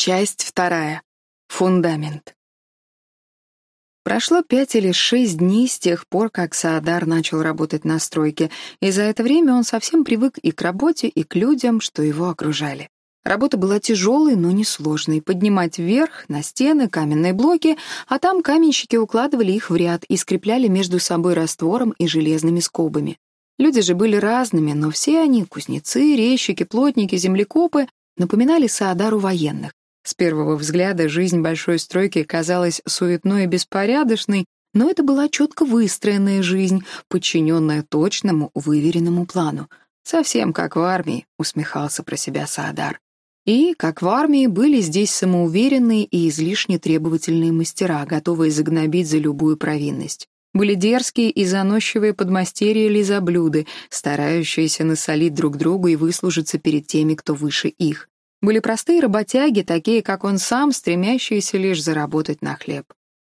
Часть вторая. Фундамент. Прошло пять или шесть дней с тех пор, как Саадар начал работать на стройке, и за это время он совсем привык и к работе, и к людям, что его окружали. Работа была тяжелой, но не сложной. Поднимать вверх, на стены, каменные блоки, а там каменщики укладывали их в ряд и скрепляли между собой раствором и железными скобами. Люди же были разными, но все они, кузнецы, резчики, плотники, землекопы, напоминали Саадару военных. С первого взгляда жизнь большой стройки казалась суетной и беспорядочной, но это была четко выстроенная жизнь, подчиненная точному, выверенному плану. «Совсем как в армии», — усмехался про себя Саадар. И, как в армии, были здесь самоуверенные и излишне требовательные мастера, готовые загнобить за любую провинность. Были дерзкие и заносчивые подмастерья лизоблюды, старающиеся насолить друг другу и выслужиться перед теми, кто выше их. Были простые работяги, такие, как он сам, стремящиеся лишь заработать на хлеб.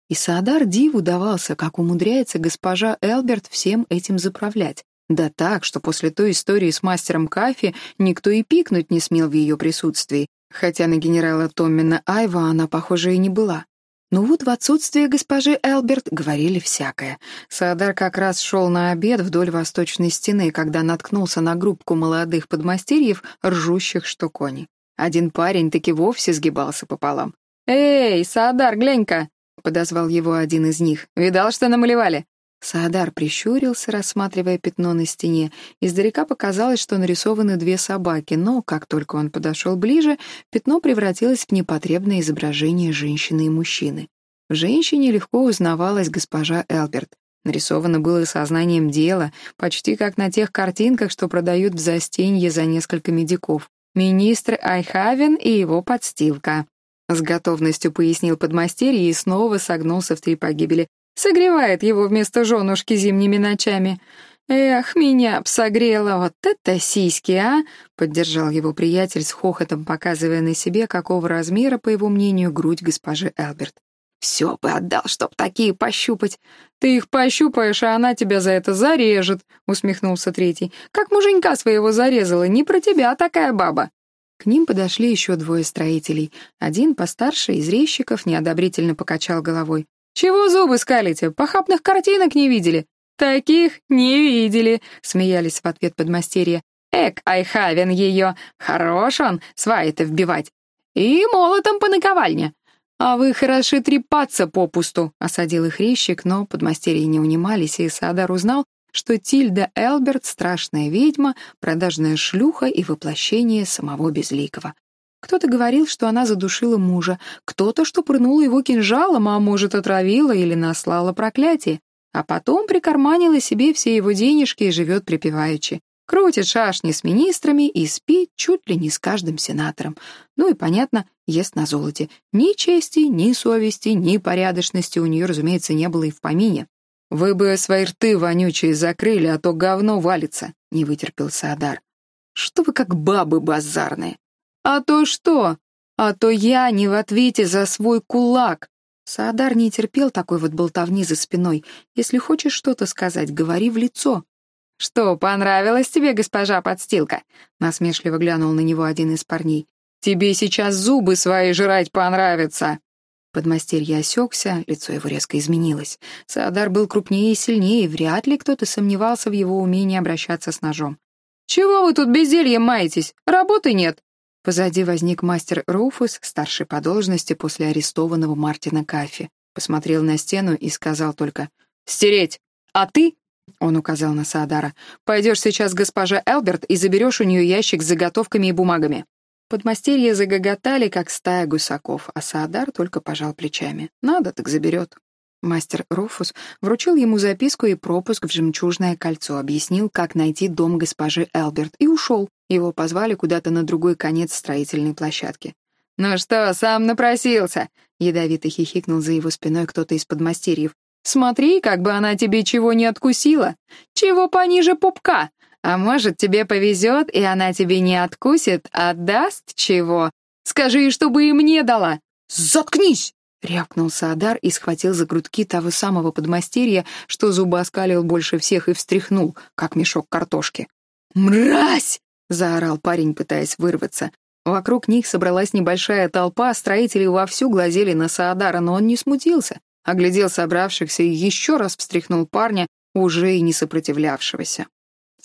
И Саадар диву давался, как умудряется госпожа Элберт всем этим заправлять. Да так, что после той истории с мастером Кафи никто и пикнуть не смел в ее присутствии, хотя на генерала Томмина Айва она, похоже, и не была. Но вот в отсутствие госпожи Элберт говорили всякое. Саадар как раз шел на обед вдоль восточной стены, когда наткнулся на группку молодых подмастерьев, ржущих что кони. Один парень таки вовсе сгибался пополам. «Эй, Саадар, глянь-ка!» — подозвал его один из них. «Видал, что намалевали?» Саадар прищурился, рассматривая пятно на стене. Издалека показалось, что нарисованы две собаки, но, как только он подошел ближе, пятно превратилось в непотребное изображение женщины и мужчины. В женщине легко узнавалась госпожа Элберт. Нарисовано было сознанием дела, почти как на тех картинках, что продают в застенье за несколько медиков. Министр Айхавен и его подстилка. С готовностью пояснил подмастерье и снова согнулся в три погибели. Согревает его вместо женушки зимними ночами. «Эх, меня б согрело, вот это сиськи, а!» — поддержал его приятель с хохотом, показывая на себе, какого размера, по его мнению, грудь госпожи Элберт. Все бы отдал, чтоб такие пощупать. Ты их пощупаешь, а она тебя за это зарежет, усмехнулся третий. Как муженька своего зарезала, не про тебя такая баба. К ним подошли еще двое строителей. Один, постарше, из резчиков, неодобрительно покачал головой. «Чего зубы скалите? Похабных картинок не видели?» «Таких не видели», — смеялись в ответ подмастерья. «Эк, Айхавен ее! Хорош он, сваи-то вбивать! И молотом по наковальне! «А вы хороши трепаться попусту», — осадил их резчик, но подмастерья не унимались, и Садар узнал, что Тильда Элберт — страшная ведьма, продажная шлюха и воплощение самого Безликого. Кто-то говорил, что она задушила мужа, кто-то, что прынула его кинжалом, а может, отравила или наслала проклятие, а потом прикарманила себе все его денежки и живет припеваючи. Крутит шашни с министрами и спит чуть ли не с каждым сенатором. Ну и, понятно, ест на золоте. Ни чести, ни совести, ни порядочности у нее, разумеется, не было и в помине. «Вы бы свои рты вонючие закрыли, а то говно валится», — не вытерпел Саадар. «Что вы как бабы базарные?» «А то что? А то я не в ответе за свой кулак!» Саадар не терпел такой вот болтовни за спиной. «Если хочешь что-то сказать, говори в лицо». «Что, понравилось тебе, госпожа подстилка?» — насмешливо глянул на него один из парней. Тебе сейчас зубы свои жрать понравится!» Подмастерье осекся, лицо его резко изменилось. Саадар был крупнее и сильнее, вряд ли кто-то сомневался в его умении обращаться с ножом. «Чего вы тут бездельем маетесь? Работы нет!» Позади возник мастер Руфус, старший по должности после арестованного Мартина Кафи. Посмотрел на стену и сказал только «Стереть! А ты?» — он указал на Саадара. «Пойдешь сейчас госпожа Элберт и заберешь у нее ящик с заготовками и бумагами. Подмастерья загоготали, как стая гусаков, а Саадар только пожал плечами. Надо, так заберет. Мастер Руфус вручил ему записку и пропуск в жемчужное кольцо, объяснил, как найти дом госпожи Элберт, и ушел. Его позвали куда-то на другой конец строительной площадки. «Ну что, сам напросился?» — ядовито хихикнул за его спиной кто-то из подмастерьев. «Смотри, как бы она тебе чего не откусила! Чего пониже пупка! А может, тебе повезет, и она тебе не откусит, а даст чего? Скажи, чтобы и мне дала!» «Заткнись!» — рявкнул Саадар и схватил за грудки того самого подмастерья, что зубы оскалил больше всех и встряхнул, как мешок картошки. «Мразь!» — заорал парень, пытаясь вырваться. Вокруг них собралась небольшая толпа, строители вовсю глазели на Саадара, но он не смутился, оглядел собравшихся и еще раз встряхнул парня, уже и не сопротивлявшегося.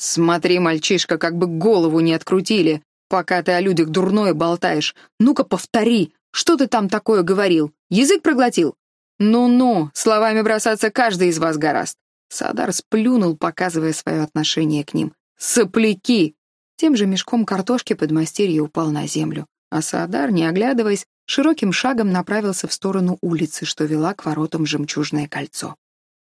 «Смотри, мальчишка, как бы голову не открутили, пока ты о людях дурное болтаешь. Ну-ка повтори, что ты там такое говорил? Язык проглотил?» «Ну-ну, словами бросаться каждый из вас гораст». Садар сплюнул, показывая свое отношение к ним. «Сопляки!» Тем же мешком картошки подмастерье упал на землю, а Саадар, не оглядываясь, широким шагом направился в сторону улицы, что вела к воротам Жемчужное кольцо.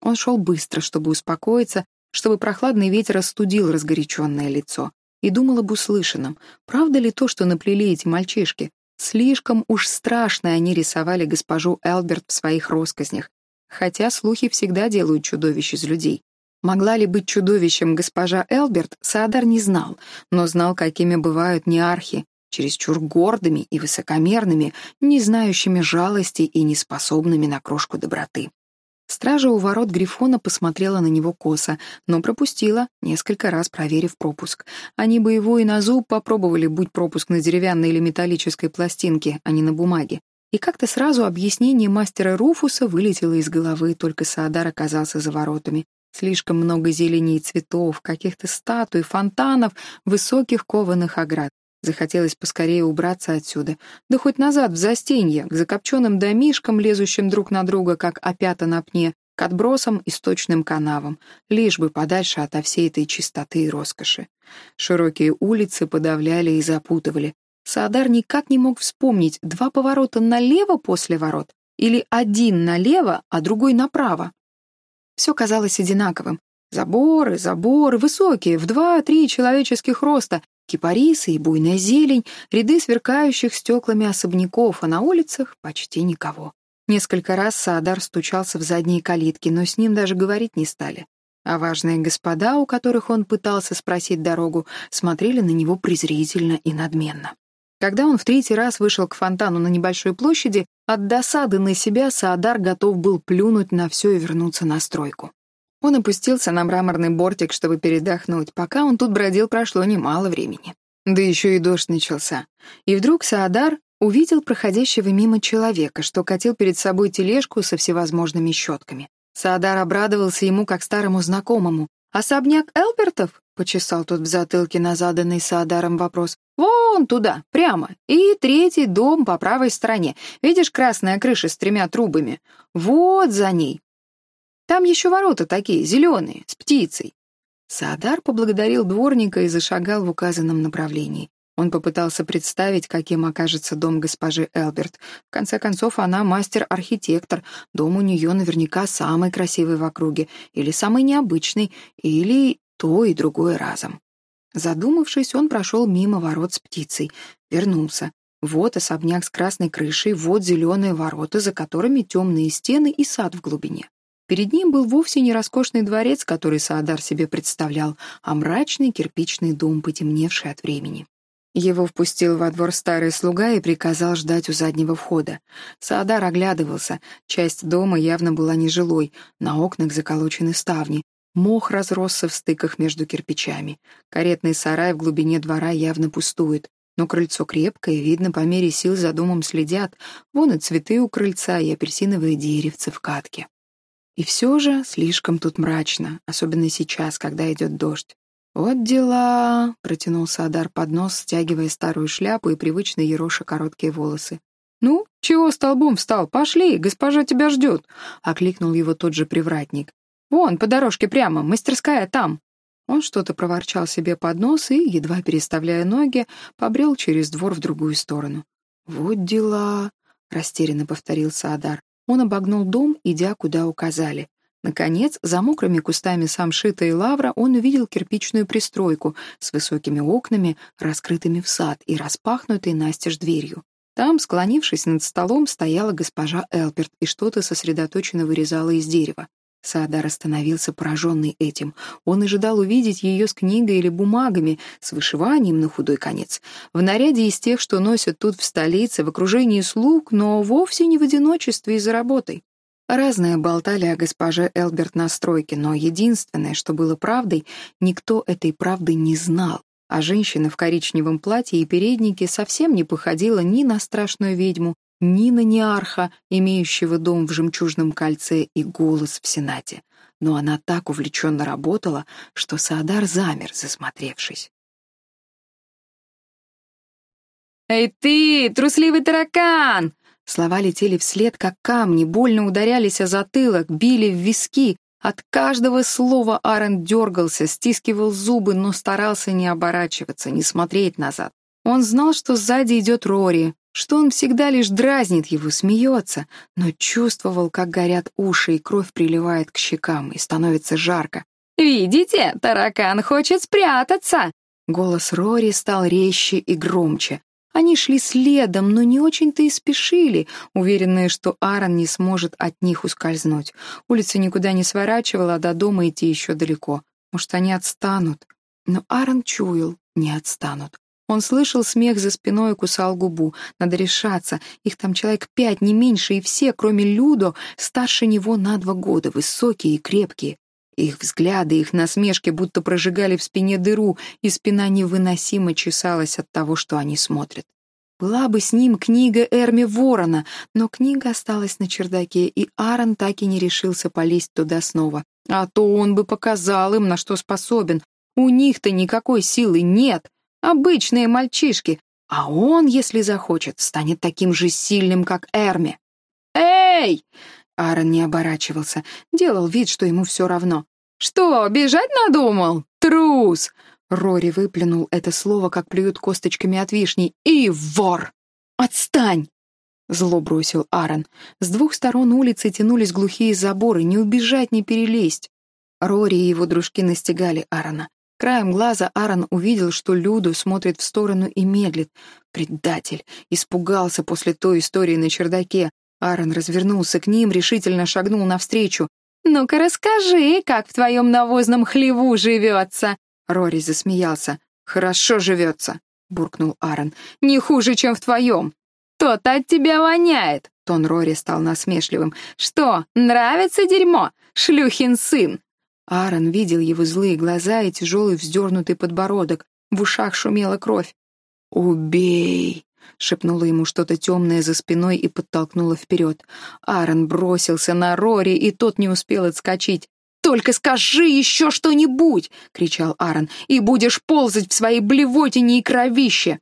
Он шел быстро, чтобы успокоиться, чтобы прохладный ветер остудил разгоряченное лицо, и думал об услышанном. Правда ли то, что наплели эти мальчишки? Слишком уж страшно они рисовали госпожу Элберт в своих росказнях, хотя слухи всегда делают чудовищ из людей. Могла ли быть чудовищем госпожа Элберт, Саадар не знал, но знал, какими бывают неархи, чересчур гордыми и высокомерными, не знающими жалости и неспособными на крошку доброты. Стража у ворот Грифона посмотрела на него косо, но пропустила, несколько раз проверив пропуск. Они бы его и на зуб попробовали, будь пропуск на деревянной или металлической пластинке, а не на бумаге. И как-то сразу объяснение мастера Руфуса вылетело из головы, только Саадар оказался за воротами. Слишком много зелени и цветов, каких-то статуй, фонтанов, высоких кованых оград. Захотелось поскорее убраться отсюда, да хоть назад в застенье, к закопченным домишкам, лезущим друг на друга, как опята на пне, к отбросам и сточным канавам, лишь бы подальше ото всей этой чистоты и роскоши. Широкие улицы подавляли и запутывали. Саадар никак не мог вспомнить, два поворота налево после ворот или один налево, а другой направо. Все казалось одинаковым. Заборы, заборы, высокие, в два-три человеческих роста, кипарисы и буйная зелень, ряды сверкающих стеклами особняков, а на улицах почти никого. Несколько раз Саадар стучался в задние калитки, но с ним даже говорить не стали. А важные господа, у которых он пытался спросить дорогу, смотрели на него презрительно и надменно. Когда он в третий раз вышел к фонтану на небольшой площади, от досады на себя Саадар готов был плюнуть на все и вернуться на стройку. Он опустился на мраморный бортик, чтобы передохнуть. Пока он тут бродил, прошло немало времени. Да еще и дождь начался. И вдруг Саадар увидел проходящего мимо человека, что катил перед собой тележку со всевозможными щетками. Саадар обрадовался ему как старому знакомому. «Особняк Элбертов?» — почесал тот в затылке на заданный Саадаром вопрос. «Вон туда, прямо. И третий дом по правой стороне. Видишь, красная крыша с тремя трубами? Вот за ней. Там еще ворота такие, зеленые, с птицей». Саадар поблагодарил дворника и зашагал в указанном направлении. Он попытался представить, каким окажется дом госпожи Элберт. В конце концов, она мастер-архитектор. Дом у нее наверняка самый красивый в округе, или самый необычный, или то и другое разом. Задумавшись, он прошел мимо ворот с птицей, вернулся. Вот особняк с красной крышей, вот зеленые ворота, за которыми темные стены и сад в глубине. Перед ним был вовсе не роскошный дворец, который Саадар себе представлял, а мрачный кирпичный дом, потемневший от времени. Его впустил во двор старый слуга и приказал ждать у заднего входа. Саадар оглядывался. Часть дома явно была нежилой, на окнах заколочены ставни, Мох разросся в стыках между кирпичами. Каретный сарай в глубине двора явно пустует. Но крыльцо крепкое, видно, по мере сил за домом следят. Вон и цветы у крыльца, и апельсиновые деревцы в катке. И все же слишком тут мрачно, особенно сейчас, когда идет дождь. «Вот дела», — протянул Садар под нос, стягивая старую шляпу и привычно ероша короткие волосы. «Ну, чего столбом встал? Пошли, госпожа тебя ждет», — окликнул его тот же привратник. «Вон, по дорожке прямо, мастерская там». Он что-то проворчал себе под нос и, едва переставляя ноги, побрел через двор в другую сторону. «Вот дела», — растерянно повторил Саадар. Он обогнул дом, идя, куда указали. Наконец, за мокрыми кустами самшита и лавра он увидел кирпичную пристройку с высокими окнами, раскрытыми в сад и распахнутой настежь дверью. Там, склонившись над столом, стояла госпожа Элперт и что-то сосредоточенно вырезала из дерева. Саадар остановился пораженный этим. Он ожидал увидеть ее с книгой или бумагами, с вышиванием на худой конец, в наряде из тех, что носят тут в столице, в окружении слуг, но вовсе не в одиночестве и за работой. Разные болтали о госпоже Элберт на стройке, но единственное, что было правдой, никто этой правды не знал. а женщина в коричневом платье и переднике совсем не походила ни на страшную ведьму, ни на неарха, имеющего дом в жемчужном кольце и голос в Сенате. Но она так увлеченно работала, что Саадар замер, засмотревшись. «Эй ты, трусливый таракан!» Слова летели вслед, как камни, больно ударялись о затылок, били в виски. От каждого слова Аарон дергался, стискивал зубы, но старался не оборачиваться, не смотреть назад. Он знал, что сзади идет Рори, что он всегда лишь дразнит его, смеется, но чувствовал, как горят уши и кровь приливает к щекам, и становится жарко. «Видите, таракан хочет спрятаться!» Голос Рори стал резче и громче. Они шли следом, но не очень-то и спешили, уверенные, что Аарон не сможет от них ускользнуть. Улица никуда не сворачивала, а до дома идти еще далеко. Может, они отстанут? Но Аарон чуял, не отстанут. Он слышал смех за спиной и кусал губу. Надо решаться. Их там человек пять, не меньше, и все, кроме Людо, старше него на два года, высокие и крепкие. Их взгляды, их насмешки будто прожигали в спине дыру, и спина невыносимо чесалась от того, что они смотрят. Была бы с ним книга Эрми Ворона, но книга осталась на чердаке, и Аарон так и не решился полезть туда снова. А то он бы показал им, на что способен. У них-то никакой силы нет. Обычные мальчишки. А он, если захочет, станет таким же сильным, как Эрми. «Эй!» Аарон не оборачивался, делал вид, что ему все равно. «Что, бежать надумал? Трус!» Рори выплюнул это слово, как плюют косточками от вишни. «И вор! Отстань!» Зло бросил Аарон. С двух сторон улицы тянулись глухие заборы, не убежать, не перелезть. Рори и его дружки настигали Аарона. Краем глаза Аарон увидел, что Люду смотрит в сторону и медлит. Предатель. Испугался после той истории на чердаке. Аарон развернулся к ним, решительно шагнул навстречу. «Ну-ка расскажи, как в твоем навозном хлеву живется!» Рори засмеялся. «Хорошо живется», — буркнул Аарон. «Не хуже, чем в твоем». «То-то от тебя воняет!» Тон Рори стал насмешливым. «Что, нравится дерьмо? Шлюхин сын!» Аарон видел его злые глаза и тяжелый вздернутый подбородок. В ушах шумела кровь. «Убей!» — шепнула ему что-то темное за спиной и подтолкнула вперед. Аарон бросился на Рори, и тот не успел отскочить. «Только скажи еще что-нибудь!» — кричал Аарон. «И будешь ползать в своей блевотине и кровище!»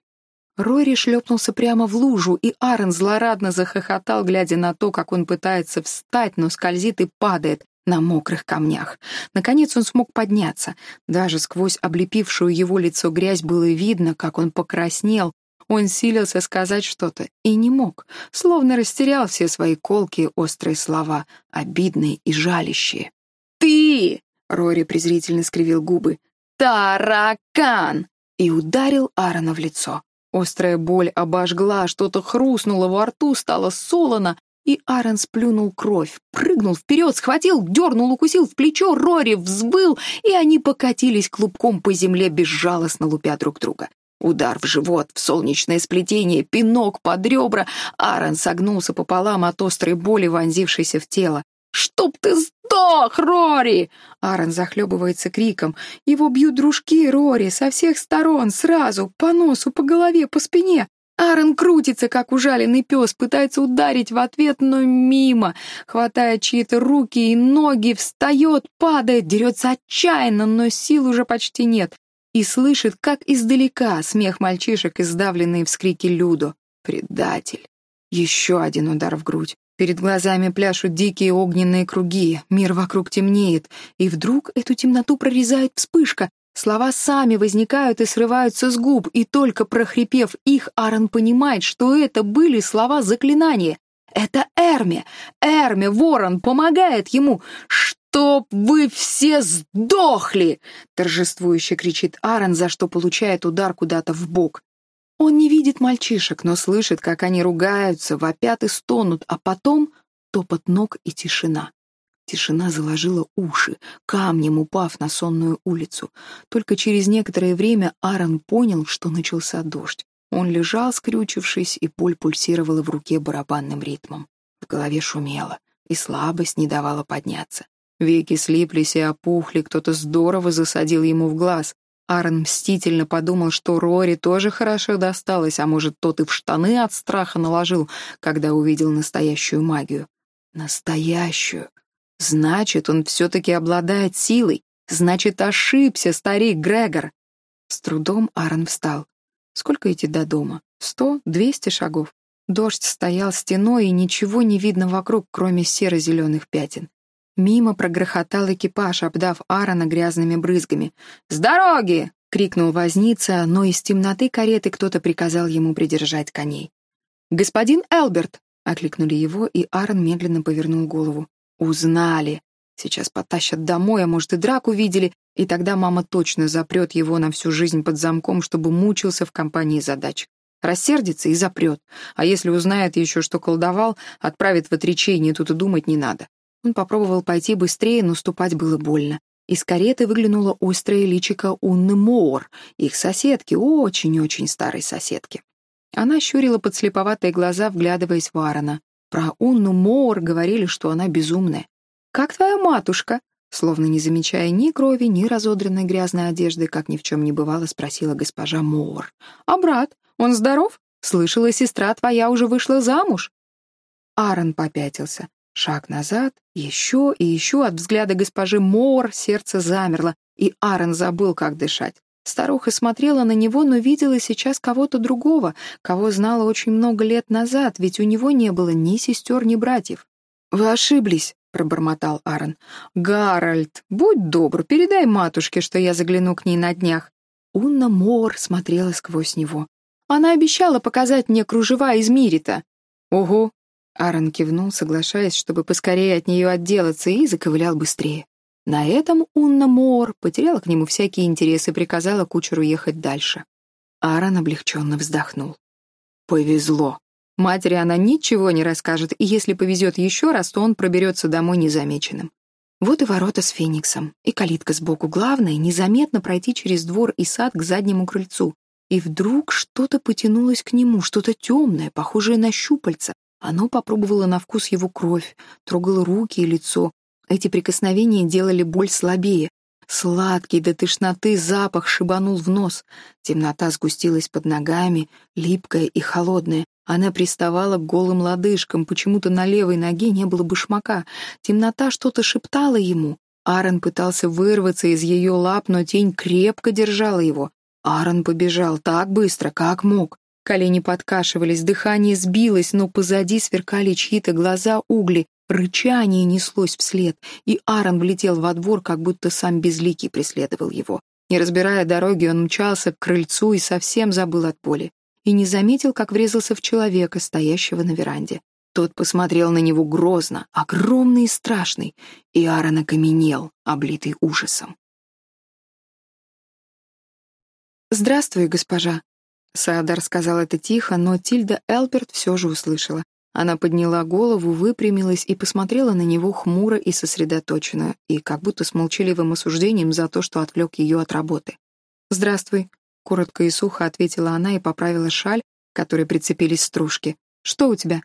Рори шлепнулся прямо в лужу, и Аарон злорадно захохотал, глядя на то, как он пытается встать, но скользит и падает на мокрых камнях. Наконец он смог подняться. Даже сквозь облепившую его лицо грязь было видно, как он покраснел. Он силился сказать что-то и не мог, словно растерял все свои колкие острые слова, обидные и жалящие. «Ты!» — Рори презрительно скривил губы. «Таракан!» и ударил Аарона в лицо. Острая боль обожгла, что-то хрустнуло во рту, стало солоно, и Аарон сплюнул кровь, прыгнул вперед, схватил, дернул, укусил в плечо, Рори взвыл, и они покатились клубком по земле, безжалостно лупя друг друга. Удар в живот, в солнечное сплетение, пинок под ребра. Аарон согнулся пополам от острой боли, вонзившейся в тело. «Чтоб ты сдох, Рори!» Аарон захлебывается криком. Его бьют дружки Рори со всех сторон, сразу, по носу, по голове, по спине. Аарон крутится, как ужаленный пес, пытается ударить в ответ, но мимо. Хватая чьи-то руки и ноги, встает, падает, дерется отчаянно, но сил уже почти нет. И слышит, как издалека смех мальчишек и сдавленные вскрики Люду. Предатель. Еще один удар в грудь. Перед глазами пляшут дикие огненные круги, мир вокруг темнеет, и вдруг эту темноту прорезает вспышка, Слова сами возникают и срываются с губ, и только прохрипев их, Аарон понимает, что это были слова заклинания. Это Эрми! Эрми, ворон, помогает ему! «Чтоб вы все сдохли!» — торжествующе кричит Аарон, за что получает удар куда-то в бок. Он не видит мальчишек, но слышит, как они ругаются, вопят и стонут, а потом топот ног и тишина. Тишина заложила уши, камнем упав на сонную улицу. Только через некоторое время Аарон понял, что начался дождь. Он лежал, скрючившись, и боль пульсировала в руке барабанным ритмом. В голове шумело, и слабость не давала подняться. Веки слиплись и опухли, кто-то здорово засадил ему в глаз. Аарон мстительно подумал, что Рори тоже хорошо досталось, а может, тот и в штаны от страха наложил, когда увидел настоящую магию. Настоящую. Значит, он все-таки обладает силой. Значит, ошибся старик Грегор. С трудом Аарон встал. Сколько идти до дома? Сто? Двести шагов? Дождь стоял стеной, и ничего не видно вокруг, кроме серо-зеленых пятен. Мимо прогрохотал экипаж, обдав Аарона грязными брызгами. «С дороги!» — крикнул возница, но из темноты кареты кто-то приказал ему придержать коней. «Господин Элберт!» — окликнули его, и Аарон медленно повернул голову. «Узнали! Сейчас потащат домой, а может и драку видели, и тогда мама точно запрет его на всю жизнь под замком, чтобы мучился в компании задач. Рассердится и запрет, а если узнает еще, что колдовал, отправит в отречение, тут и думать не надо. Он попробовал пойти быстрее, но ступать было больно. Из кареты выглянула острое личико Унны Моор, их соседки, очень-очень старой соседки. Она щурила подслеповатые глаза, вглядываясь в Аарона. Про Унну Моор говорили, что она безумная. «Как твоя матушка?» Словно не замечая ни крови, ни разодранной грязной одежды, как ни в чем не бывало, спросила госпожа Моор. «А брат? Он здоров? Слышала, сестра твоя уже вышла замуж?» Аарон попятился. Шаг назад, еще и еще от взгляда госпожи Моор сердце замерло, и Аарон забыл, как дышать. Старуха смотрела на него, но видела сейчас кого-то другого, кого знала очень много лет назад, ведь у него не было ни сестер, ни братьев. «Вы ошиблись», — пробормотал Аарон. «Гарольд, будь добр, передай матушке, что я загляну к ней на днях». Унна Моор смотрела сквозь него. «Она обещала показать мне кружева из Мирита». «Ого, Аарон кивнул, соглашаясь, чтобы поскорее от нее отделаться, и заковылял быстрее. На этом Унна Моор потеряла к нему всякий интерес и приказала кучеру ехать дальше. Аарон облегченно вздохнул. Повезло. Матери она ничего не расскажет, и если повезет еще раз, то он проберется домой незамеченным. Вот и ворота с Фениксом, и калитка сбоку. Главное — незаметно пройти через двор и сад к заднему крыльцу. И вдруг что-то потянулось к нему, что-то темное, похожее на щупальца, оно попробовало на вкус его кровь, трогало руки и лицо. Эти прикосновения делали боль слабее. Сладкий до тошноты запах шибанул в нос. Темнота сгустилась под ногами, липкая и холодная. Она приставала к голым лодыжкам, почему-то на левой ноге не было башмака. Темнота что-то шептала ему. Аарон пытался вырваться из ее лап, но тень крепко держала его. Аарон побежал так быстро, как мог. Колени подкашивались, дыхание сбилось, но позади сверкали чьи-то глаза угли, рычание неслось вслед, и Аарон влетел во двор, как будто сам Безликий преследовал его. Не разбирая дороги, он мчался к крыльцу и совсем забыл от боли. И не заметил, как врезался в человека, стоящего на веранде. Тот посмотрел на него грозно, огромный и страшный, и Аарон окаменел, облитый ужасом. «Здравствуй, госпожа», Саадар сказал это тихо, но Тильда Элберт все же услышала. Она подняла голову, выпрямилась и посмотрела на него хмуро и сосредоточенно, и как будто с молчаливым осуждением за то, что отвлек ее от работы. «Здравствуй», — коротко и сухо ответила она и поправила шаль, которой прицепились стружки. «Что у тебя?»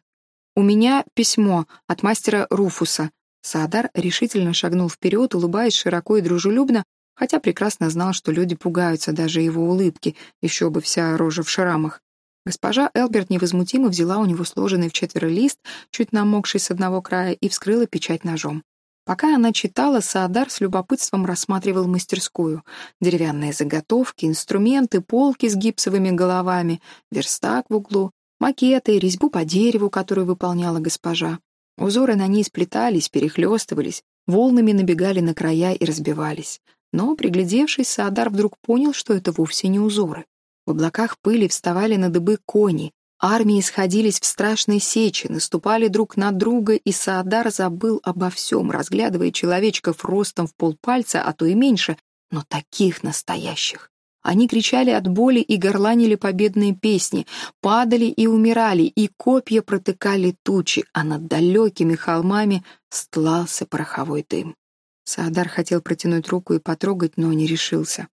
«У меня письмо от мастера Руфуса». Саадар решительно шагнул вперед, улыбаясь широко и дружелюбно, хотя прекрасно знал, что люди пугаются даже его улыбки, еще бы вся рожа в шрамах. Госпожа Элберт невозмутимо взяла у него сложенный в четверо лист, чуть намокший с одного края, и вскрыла печать ножом. Пока она читала, Саадар с любопытством рассматривал мастерскую. Деревянные заготовки, инструменты, полки с гипсовыми головами, верстак в углу, макеты, резьбу по дереву, которую выполняла госпожа. Узоры на ней сплетались, перехлестывались, волнами набегали на края и разбивались. Но, приглядевшись, Саадар вдруг понял, что это вовсе не узоры. В облаках пыли вставали на дыбы кони, армии сходились в страшной сечи, наступали друг на друга, и Саадар забыл обо всем, разглядывая человечков ростом в полпальца, а то и меньше, но таких настоящих. Они кричали от боли и горланили победные песни, падали и умирали, и копья протыкали тучи, а над далекими холмами стлался пороховой дым. Саадар хотел протянуть руку и потрогать, но не решился.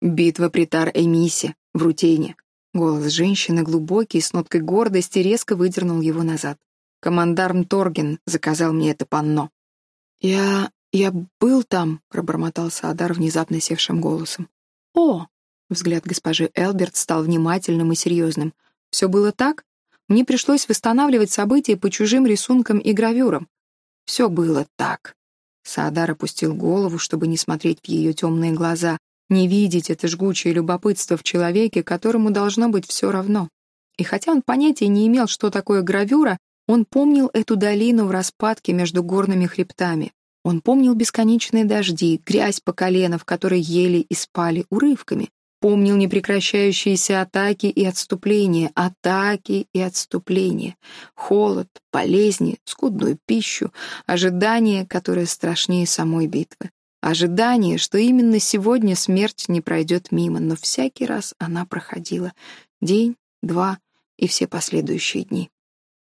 «Битва при Тар-Эмисе, в Рутейне». Голос женщины, глубокий, с ноткой гордости, резко выдернул его назад. «Командарм Торген заказал мне это панно». «Я... я был там», — пробормотал Саадар внезапно севшим голосом. «О!» Взгляд госпожи Элберт стал внимательным и серьезным. «Все было так? Мне пришлось восстанавливать события по чужим рисункам и гравюрам. Все было так». Саадар опустил голову, чтобы не смотреть в ее темные глаза, не видеть это жгучее любопытство в человеке, которому должно быть все равно. И хотя он понятия не имел, что такое гравюра, он помнил эту долину в распадке между горными хребтами. Он помнил бесконечные дожди, грязь по колено, в которой ели и спали урывками. Помнил непрекращающиеся атаки и отступления, атаки и отступления, холод, болезни, скудную пищу, ожидание, которое страшнее самой битвы. Ожидание, что именно сегодня смерть не пройдет мимо, но всякий раз она проходила. День, два и все последующие дни.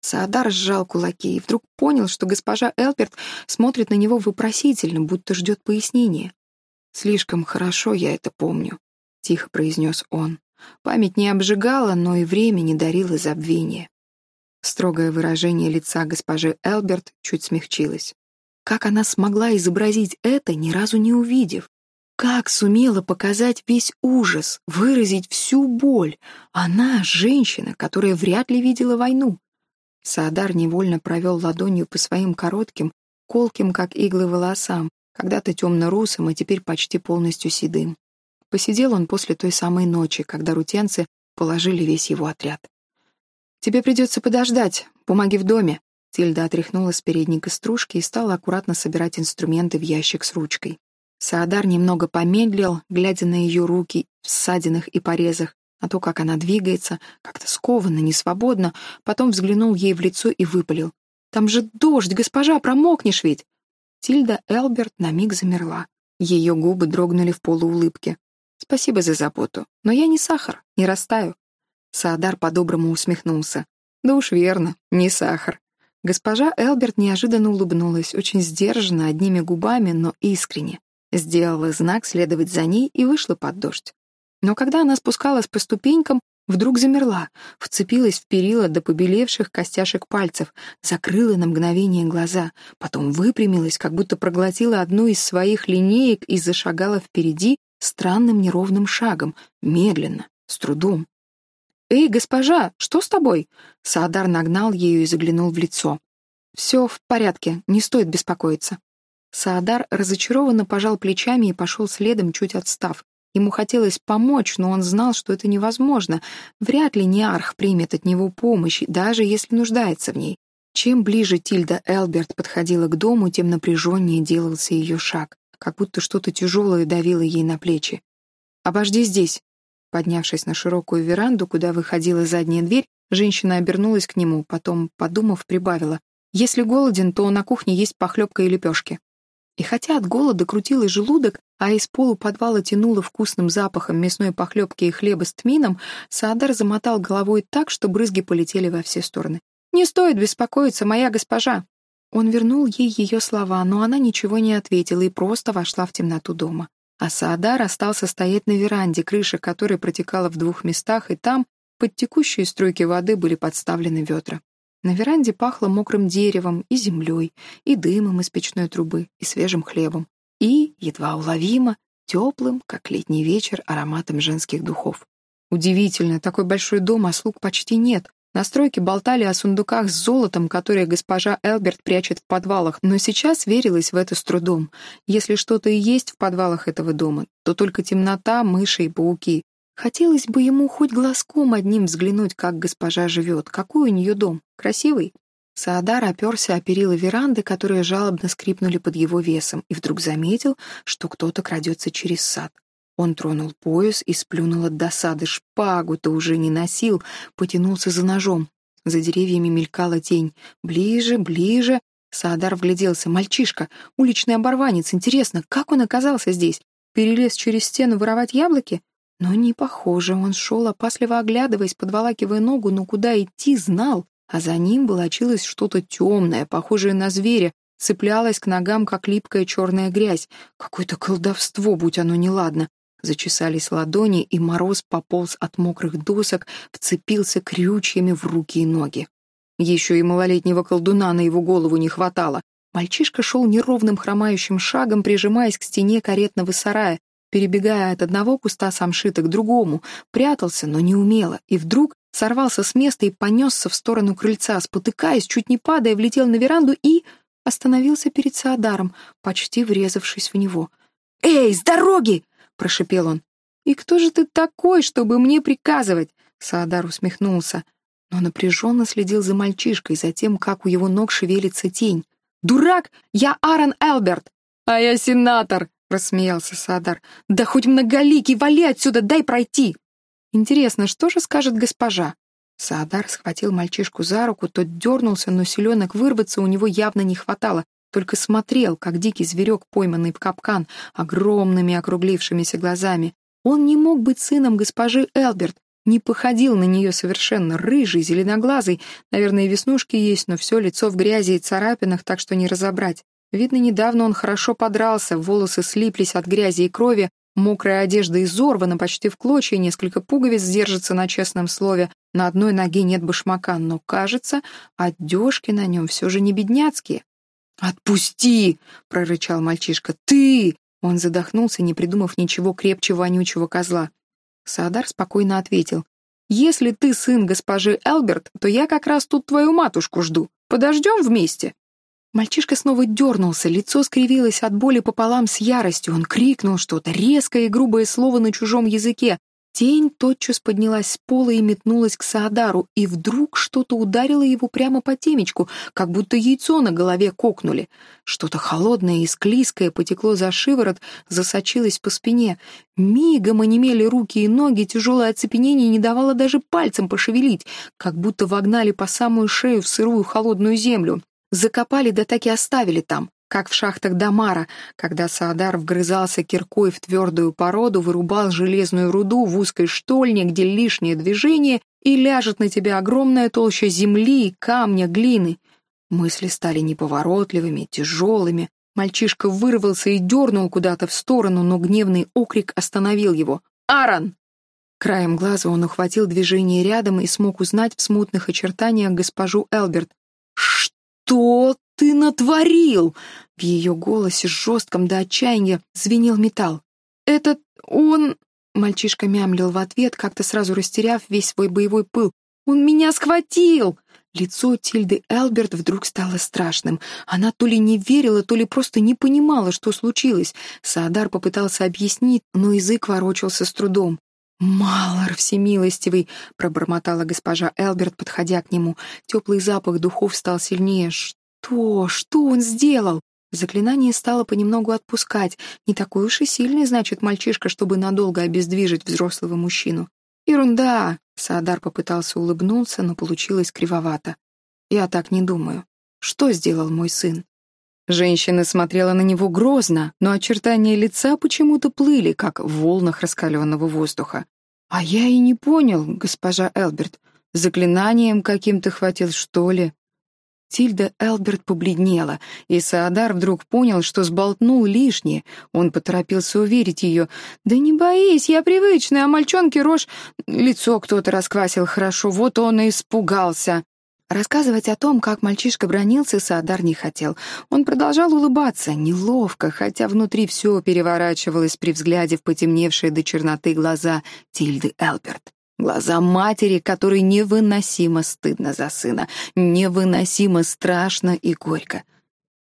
Саадар сжал кулаки и вдруг понял, что госпожа Элперт смотрит на него вопросительно, будто ждет пояснения. «Слишком хорошо я это помню», — тихо произнес он. Память не обжигала, но и время не дарило забвения. Строгое выражение лица госпожи Элберт чуть смягчилось. Как она смогла изобразить это, ни разу не увидев? Как сумела показать весь ужас, выразить всю боль? Она — женщина, которая вряд ли видела войну. Саадар невольно провел ладонью по своим коротким, колким, как иглы, волосам, когда-то темно-русым, а теперь почти полностью седым. Посидел он после той самой ночи, когда рутенцы положили весь его отряд. «Тебе придется подождать, бумаги в доме». Тильда отряхнула с передника стружки и стала аккуратно собирать инструменты в ящик с ручкой. Саадар немного помедлил, глядя на ее руки в ссадинах и порезах, на то, как она двигается, как-то скованно, несвободно, потом взглянул ей в лицо и выпалил. «Там же дождь, госпожа, промокнешь ведь!» Тильда Элберт на миг замерла. Ее губы дрогнули в полуулыбке. «Спасибо за заботу, но я не сахар, не растаю». Саадар по-доброму усмехнулся. «Да уж верно, не сахар». Госпожа Элберт неожиданно улыбнулась, очень сдержанно, одними губами, но искренне. Сделала знак следовать за ней и вышла под дождь. Но когда она спускалась по ступенькам, вдруг замерла, вцепилась в перила до побелевших костяшек пальцев, закрыла на мгновение глаза, потом выпрямилась, как будто проглотила одну из своих линеек и зашагала впереди странным неровным шагом, медленно, с трудом. «Эй, госпожа, что с тобой?» Саадар нагнал ее и заглянул в лицо. «Все в порядке, не стоит беспокоиться». Саадар разочарованно пожал плечами и пошел следом, чуть отстав, Ему хотелось помочь, но он знал, что это невозможно. Вряд ли Ниарх примет от него помощь, даже если нуждается в ней. Чем ближе Тильда Элберт подходила к дому, тем напряженнее делался ее шаг, как будто что-то тяжелое давило ей на плечи. «Обожди здесь». Поднявшись на широкую веранду, куда выходила задняя дверь, женщина обернулась к нему, потом, подумав, прибавила. «Если голоден, то на кухне есть похлебка и лепешки». И хотя от голода крутилый желудок, а из полуподвала тянуло вкусным запахом мясной похлебки и хлеба с тмином, Саадар замотал головой так, что брызги полетели во все стороны. «Не стоит беспокоиться, моя госпожа!» Он вернул ей ее слова, но она ничего не ответила и просто вошла в темноту дома. А Саадар остался стоять на веранде, крыша которой протекала в двух местах, и там, под текущие струйки воды, были подставлены ведра. На веранде пахло мокрым деревом и землей, и дымом из печной трубы, и свежим хлебом, и, едва уловимо, теплым, как летний вечер, ароматом женских духов. Удивительно, такой большой дом, а слуг почти нет. На стройке болтали о сундуках с золотом, которые госпожа Элберт прячет в подвалах, но сейчас верилась в это с трудом. Если что-то и есть в подвалах этого дома, то только темнота, мыши и пауки. Хотелось бы ему хоть глазком одним взглянуть, как госпожа живет, какой у нее дом, красивый. Саадар оперся о перила веранды, которые жалобно скрипнули под его весом, и вдруг заметил, что кто-то крадется через сад. Он тронул пояс и сплюнул от досады. Шпагу-то уже не носил, потянулся за ножом. За деревьями мелькала тень. Ближе, ближе. Саадар вгляделся. Мальчишка, уличный оборванец. Интересно, как он оказался здесь? Перелез через стену воровать яблоки? Но не похоже, он шел, опасливо оглядываясь, подволакивая ногу, но куда идти, знал. А за ним волочилось что-то темное, похожее на зверя, цеплялось к ногам, как липкая черная грязь. Какое-то колдовство, будь оно неладно. Зачесались ладони, и мороз пополз от мокрых досок, вцепился крючьями в руки и ноги. Еще и малолетнего колдуна на его голову не хватало. Мальчишка шел неровным хромающим шагом, прижимаясь к стене каретного сарая, перебегая от одного куста самшита к другому, прятался, но не умело, и вдруг сорвался с места и понесся в сторону крыльца, спотыкаясь, чуть не падая, влетел на веранду и остановился перед Саадаром, почти врезавшись в него. «Эй, с дороги!» — прошипел он. «И кто же ты такой, чтобы мне приказывать?» Саадар усмехнулся, но напряженно следил за мальчишкой, за тем, как у его ног шевелится тень. «Дурак! Я Аарон Элберт!» «А я сенатор!» — рассмеялся Саадар. «Да хоть многоликий, вали отсюда, дай пройти!» «Интересно, что же скажет госпожа?» Саадар схватил мальчишку за руку, тот дернулся, но селенок вырваться у него явно не хватало, только смотрел, как дикий зверек, пойманный в капкан, огромными округлившимися глазами. Он не мог быть сыном госпожи Элберт, не походил на нее совершенно, рыжий, зеленоглазый, наверное, веснушки есть, но все лицо в грязи и царапинах, так что не разобрать. Видно, недавно он хорошо подрался, волосы слиплись от грязи и крови, мокрая одежда изорвана почти в клочья, несколько пуговиц держится на честном слове, на одной ноге нет башмака, но, кажется, одежки на нем все же не бедняцкие. «Отпусти!» — прорычал мальчишка. «Ты!» Он задохнулся, не придумав ничего крепче вонючего козла. Саадар спокойно ответил. «Если ты сын госпожи Элберт, то я как раз тут твою матушку жду. Подождем вместе?» Мальчишка снова дернулся, лицо скривилось от боли пополам с яростью. Он крикнул что-то, резкое и грубое слово на чужом языке, Тень тотчас поднялась с пола и метнулась к Саадару, и вдруг что-то ударило его прямо по темечку, как будто яйцо на голове кокнули. Что-то холодное и склизкое потекло за шиворот, засочилось по спине. Мигом онемели руки и ноги, тяжелое оцепенение не давало даже пальцем пошевелить, как будто вогнали по самую шею в сырую холодную землю. Закопали, да так и оставили там как в шахтах Дамара, когда Саадар вгрызался киркой в твердую породу, вырубал железную руду в узкой штольне, где лишнее движение, и ляжет на тебя огромная толща земли, камня, глины. Мысли стали неповоротливыми, тяжелыми. Мальчишка вырвался и дернул куда-то в сторону, но гневный окрик остановил его. «Аарон!» Краем глаза он ухватил движение рядом и смог узнать в смутных очертаниях госпожу Элберт. «Что ты натворил?» В ее голосе, жестком до отчаяния, звенел металл. «Этот он...» Мальчишка мямлил в ответ, как-то сразу растеряв весь свой боевой пыл. «Он меня схватил!» Лицо Тильды Элберт вдруг стало страшным. Она то ли не верила, то ли просто не понимала, что случилось. Саадар попытался объяснить, но язык ворочался с трудом. «Малор всемилостивый!» — пробормотала госпожа Элберт, подходя к нему. Теплый запах духов стал сильнее. Что? Что он сделал? Заклинание стало понемногу отпускать. Не такой уж и сильный, значит, мальчишка, чтобы надолго обездвижить взрослого мужчину. Ерунда! Саадар попытался улыбнуться, но получилось кривовато. Я так не думаю. Что сделал мой сын? Женщина смотрела на него грозно, но очертания лица почему-то плыли, как в волнах раскаленного воздуха. «А я и не понял, госпожа Элберт. Заклинанием каким-то хватил, что ли?» Тильда Элберт побледнела, и Саадар вдруг понял, что сболтнул лишнее. Он поторопился уверить ее. «Да не боись, я привычный, а мальчонке рожь...» Лицо кто-то расквасил хорошо, вот он и испугался. Рассказывать о том, как мальчишка бронился, Саадар не хотел. Он продолжал улыбаться, неловко, хотя внутри все переворачивалось при взгляде в потемневшие до черноты глаза Тильды Элберт. Глаза матери, которой невыносимо стыдно за сына, невыносимо страшно и горько.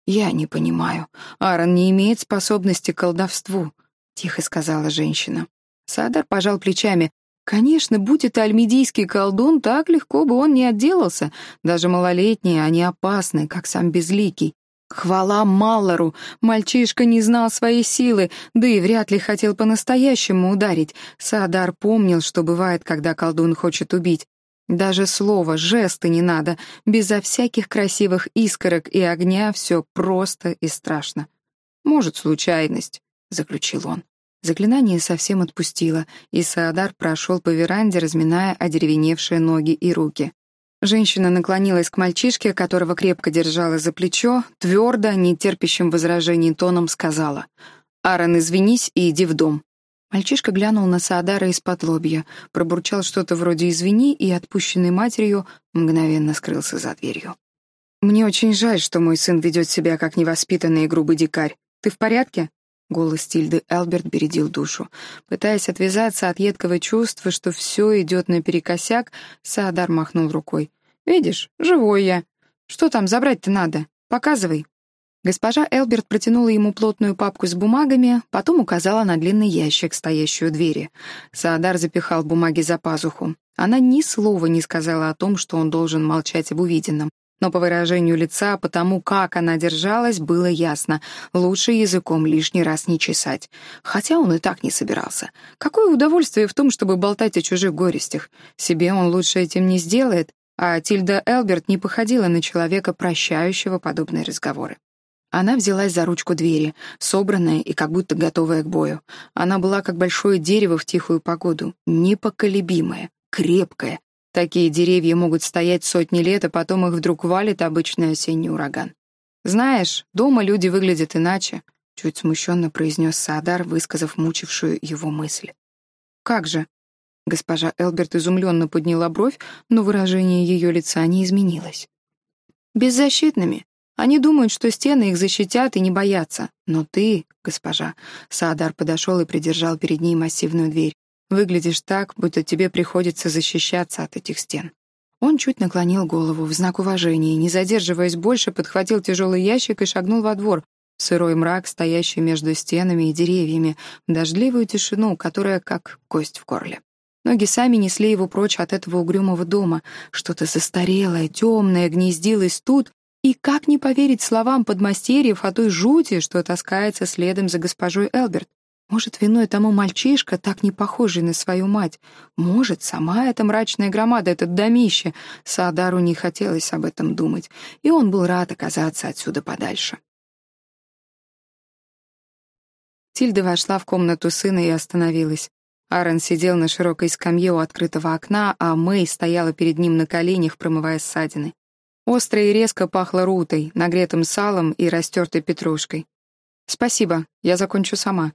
«Я не понимаю. Аарон не имеет способности к колдовству», — тихо сказала женщина. Садар пожал плечами. Конечно, будь это альмедийский колдун, так легко бы он не отделался. Даже малолетние, они опасны, как сам Безликий. Хвала Маллору! Мальчишка не знал своей силы, да и вряд ли хотел по-настоящему ударить. Саадар помнил, что бывает, когда колдун хочет убить. Даже слова, жесты не надо. Безо всяких красивых искорок и огня все просто и страшно. «Может, случайность», — заключил он. Заклинание совсем отпустило, и Саадар прошел по веранде, разминая одеревеневшие ноги и руки. Женщина наклонилась к мальчишке, которого крепко держала за плечо, твердо, нетерпящим возражений тоном сказала «Аарон, извинись и иди в дом». Мальчишка глянул на Саадара из-под лобья, пробурчал что-то вроде «извини» и, отпущенный матерью, мгновенно скрылся за дверью. «Мне очень жаль, что мой сын ведет себя как невоспитанный и грубый дикарь. Ты в порядке?» Голос Тильды Элберт бередил душу. Пытаясь отвязаться от едкого чувства, что все идет наперекосяк, Саадар махнул рукой. «Видишь, живой я. Что там забрать-то надо? Показывай». Госпожа Элберт протянула ему плотную папку с бумагами, потом указала на длинный ящик, стоящий у двери. Саадар запихал бумаги за пазуху. Она ни слова не сказала о том, что он должен молчать об увиденном. Но по выражению лица, по тому, как она держалась, было ясно. Лучше языком лишний раз не чесать. Хотя он и так не собирался. Какое удовольствие в том, чтобы болтать о чужих горестях. Себе он лучше этим не сделает, а Тильда Элберт не походила на человека, прощающего подобные разговоры. Она взялась за ручку двери, собранная и как будто готовая к бою. Она была как большое дерево в тихую погоду, непоколебимая, крепкая, Такие деревья могут стоять сотни лет, а потом их вдруг валит обычный осенний ураган. «Знаешь, дома люди выглядят иначе», — чуть смущенно произнес Саадар, высказав мучившую его мысль. «Как же?» Госпожа Элберт изумленно подняла бровь, но выражение ее лица не изменилось. «Беззащитными. Они думают, что стены их защитят и не боятся. Но ты, госпожа...» Саадар подошел и придержал перед ней массивную дверь. Выглядишь так, будто тебе приходится защищаться от этих стен». Он чуть наклонил голову в знак уважения, не задерживаясь больше, подхватил тяжелый ящик и шагнул во двор, в сырой мрак, стоящий между стенами и деревьями, дождливую тишину, которая как кость в горле. Ноги сами несли его прочь от этого угрюмого дома. Что-то застарелое, темное гнездилось тут, и как не поверить словам подмастерьев о той жути, что таскается следом за госпожой Элберт? Может, виной тому мальчишка, так не похожий на свою мать. Может, сама эта мрачная громада, этот домище. Саадару не хотелось об этом думать, и он был рад оказаться отсюда подальше. Тильда вошла в комнату сына и остановилась. Аарон сидел на широкой скамье у открытого окна, а Мэй стояла перед ним на коленях, промывая ссадины. Остро и резко пахло рутой, нагретым салом и растертой петрушкой. «Спасибо, я закончу сама»,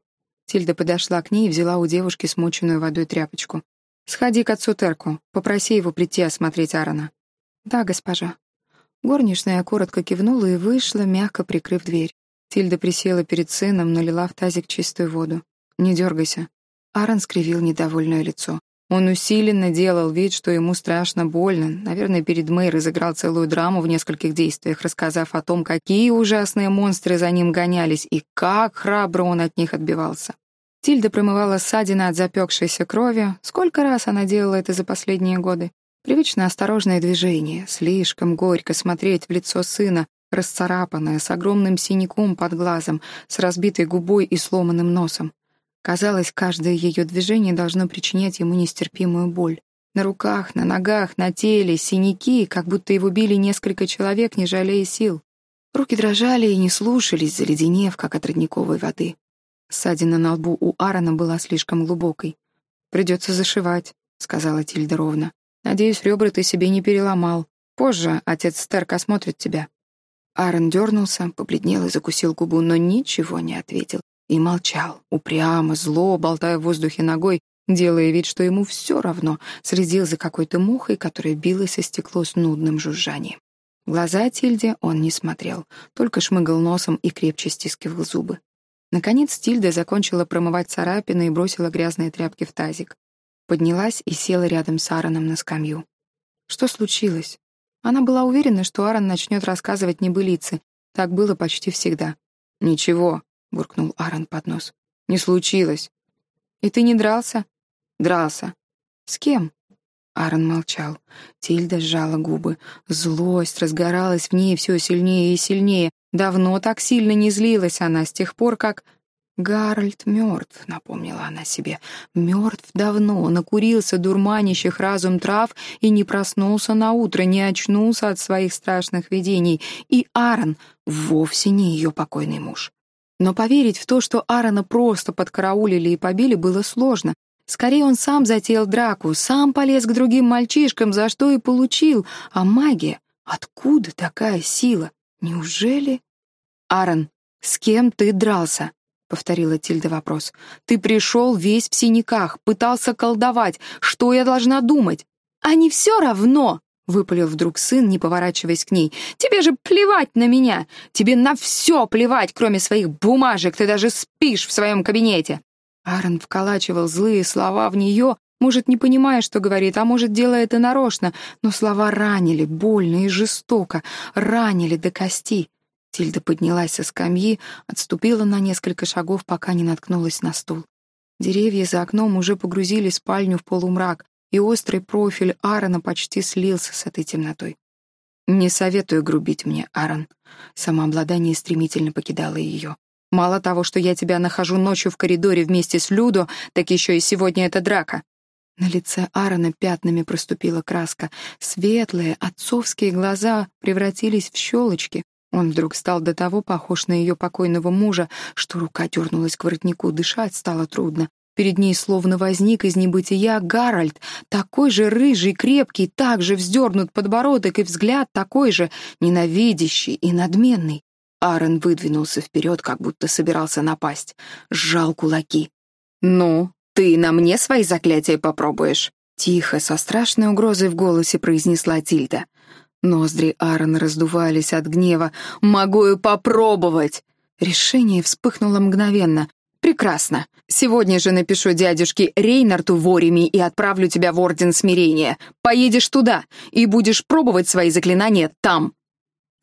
Тильда подошла к ней и взяла у девушки смоченную водой тряпочку. «Сходи к отцу Терку, попроси его прийти осмотреть Аарона». «Да, госпожа». Горничная коротко кивнула и вышла, мягко прикрыв дверь. Тильда присела перед сыном, налила в тазик чистую воду. «Не дергайся». Аарон скривил недовольное лицо. Он усиленно делал вид, что ему страшно больно. Наверное, перед Мэй разыграл целую драму в нескольких действиях, рассказав о том, какие ужасные монстры за ним гонялись и как храбро он от них отбивался. Тильда промывала ссадины от запекшейся крови. Сколько раз она делала это за последние годы? Привычно осторожное движение. Слишком горько смотреть в лицо сына, расцарапанное, с огромным синяком под глазом, с разбитой губой и сломанным носом. Казалось, каждое ее движение должно причинять ему нестерпимую боль. На руках, на ногах, на теле, синяки, как будто его били несколько человек, не жалея сил. Руки дрожали и не слушались, заледенев, как от родниковой воды. Ссадина на лбу у Аарона была слишком глубокой. «Придется зашивать», — сказала Тильда ровно. «Надеюсь, ребра ты себе не переломал. Позже отец Стерк осмотрит тебя». Аарон дернулся, побледнел и закусил губу, но ничего не ответил. И молчал, упрямо, зло, болтая в воздухе ногой, делая вид, что ему все равно, следил за какой-то мухой, которая билась о стекло с нудным жужжанием. Глаза Тильде он не смотрел, только шмыгал носом и крепче стискивал зубы. Наконец Тильда закончила промывать царапины и бросила грязные тряпки в тазик. Поднялась и села рядом с Аароном на скамью. Что случилось? Она была уверена, что Аарон начнет рассказывать небылицы. Так было почти всегда. «Ничего», — буркнул Аарон под нос. «Не случилось». «И ты не дрался?» «Дрался». «С кем?» Аарон молчал. Тильда сжала губы. Злость разгоралась в ней все сильнее и сильнее. Давно так сильно не злилась она, с тех пор, как... «Гарольд мертв», — напомнила она себе. «Мертв давно, накурился дурманящих разум трав и не проснулся на утро, не очнулся от своих страшных видений. И Аарон вовсе не ее покойный муж. Но поверить в то, что Аарона просто подкараулили и побили, было сложно. Скорее, он сам затеял драку, сам полез к другим мальчишкам, за что и получил. А магия? Откуда такая сила? Неужели... Аарон, с кем ты дрался? — повторила Тильда вопрос. «Ты пришел весь в синяках, пытался колдовать. Что я должна думать?» «А не все равно!» — выпалил вдруг сын, не поворачиваясь к ней. «Тебе же плевать на меня! Тебе на все плевать, кроме своих бумажек! Ты даже спишь в своем кабинете!» Аарон вколачивал злые слова в нее, может, не понимая, что говорит, а может, делая это нарочно, но слова ранили, больно и жестоко, ранили до кости. Тильда поднялась со скамьи, отступила на несколько шагов, пока не наткнулась на стул. Деревья за окном уже погрузили спальню в полумрак, и острый профиль Аарона почти слился с этой темнотой. «Не советую грубить мне, Аарон». Самообладание стремительно покидало ее. «Мало того, что я тебя нахожу ночью в коридоре вместе с Людо, так еще и сегодня это драка». На лице Аарона пятнами проступила краска. Светлые, отцовские глаза превратились в щелочки. Он вдруг стал до того похож на ее покойного мужа, что рука дернулась к воротнику, дышать стало трудно. Перед ней словно возник из небытия Гарольд, такой же рыжий, крепкий, так же вздернут подбородок и взгляд такой же ненавидящий и надменный. Аарон выдвинулся вперед, как будто собирался напасть. Сжал кулаки. «Ну, ты на мне свои заклятия попробуешь?» Тихо, со страшной угрозой в голосе произнесла Тильда. Ноздри Аарона раздувались от гнева. «Могу и попробовать!» Решение вспыхнуло мгновенно. «Прекрасно. Сегодня же напишу дядюшке Рейнарту Вореми и отправлю тебя в Орден Смирения. Поедешь туда и будешь пробовать свои заклинания там».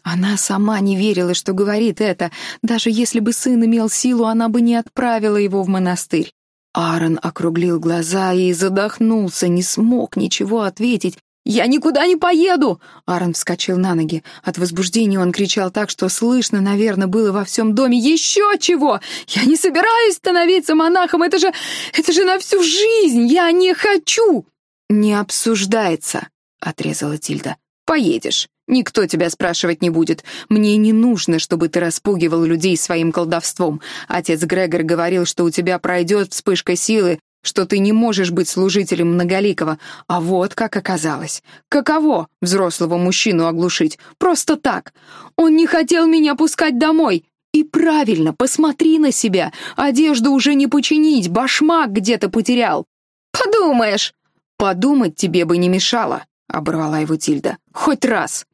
Она сама не верила, что говорит это. Даже если бы сын имел силу, она бы не отправила его в монастырь. Аарон округлил глаза и задохнулся, не смог ничего ответить. «Я никуда не поеду!» Аарон вскочил на ноги. От возбуждения он кричал так, что слышно, наверное, было во всем доме. «Еще чего! Я не собираюсь становиться монахом! Это же... это же на всю жизнь! Я не хочу!» «Не обсуждается!» — отрезала Тильда. «Поедешь. Никто тебя спрашивать не будет. Мне не нужно, чтобы ты распугивал людей своим колдовством. Отец Грегор говорил, что у тебя пройдет вспышка силы, что ты не можешь быть служителем многоликого, а вот как оказалось. Каково взрослого мужчину оглушить? Просто так. Он не хотел меня пускать домой. И правильно, посмотри на себя. Одежду уже не починить, башмак где-то потерял. Подумаешь. Подумать тебе бы не мешало, оборвала его Тильда. Хоть раз.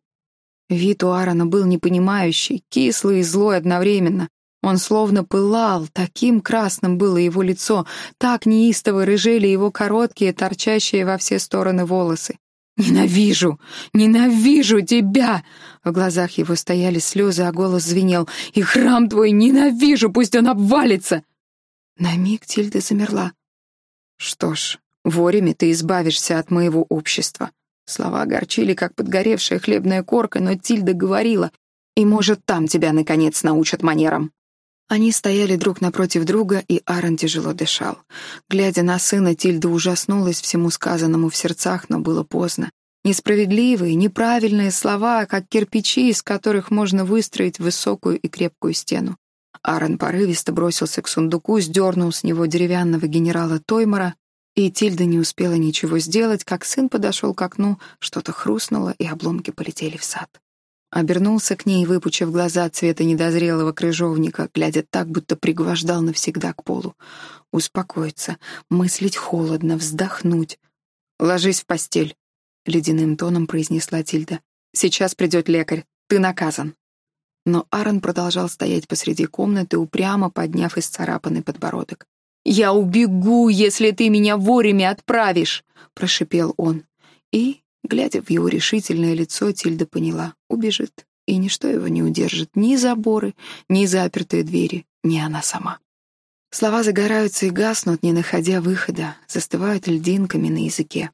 Вид у Аарона был непонимающий, кислый и злой одновременно. Он словно пылал, таким красным было его лицо, так неистово рыжели его короткие, торчащие во все стороны волосы. «Ненавижу! Ненавижу тебя!» В глазах его стояли слезы, а голос звенел. «И храм твой ненавижу! Пусть он обвалится!» На миг Тильда замерла. «Что ж, ворями ты избавишься от моего общества». Слова горчили, как подгоревшая хлебная корка, но Тильда говорила, «И, может, там тебя, наконец, научат манерам». Они стояли друг напротив друга, и Аарон тяжело дышал. Глядя на сына, Тильда ужаснулась всему сказанному в сердцах, но было поздно. Несправедливые, неправильные слова, как кирпичи, из которых можно выстроить высокую и крепкую стену. Аарон порывисто бросился к сундуку, сдернул с него деревянного генерала Тоймара, и Тильда не успела ничего сделать, как сын подошел к окну, что-то хрустнуло, и обломки полетели в сад. Обернулся к ней, выпучив глаза цвета недозрелого крыжовника, глядя так, будто пригвождал навсегда к полу. Успокоиться, мыслить холодно, вздохнуть. «Ложись в постель», — ледяным тоном произнесла Тильда. «Сейчас придет лекарь. Ты наказан». Но Аарон продолжал стоять посреди комнаты, упрямо подняв исцарапанный подбородок. «Я убегу, если ты меня вовремя отправишь!» — прошипел он. И Глядя в его решительное лицо, Тильда поняла — убежит, и ничто его не удержит, ни заборы, ни запертые двери, ни она сама. Слова загораются и гаснут, не находя выхода, застывают льдинками на языке,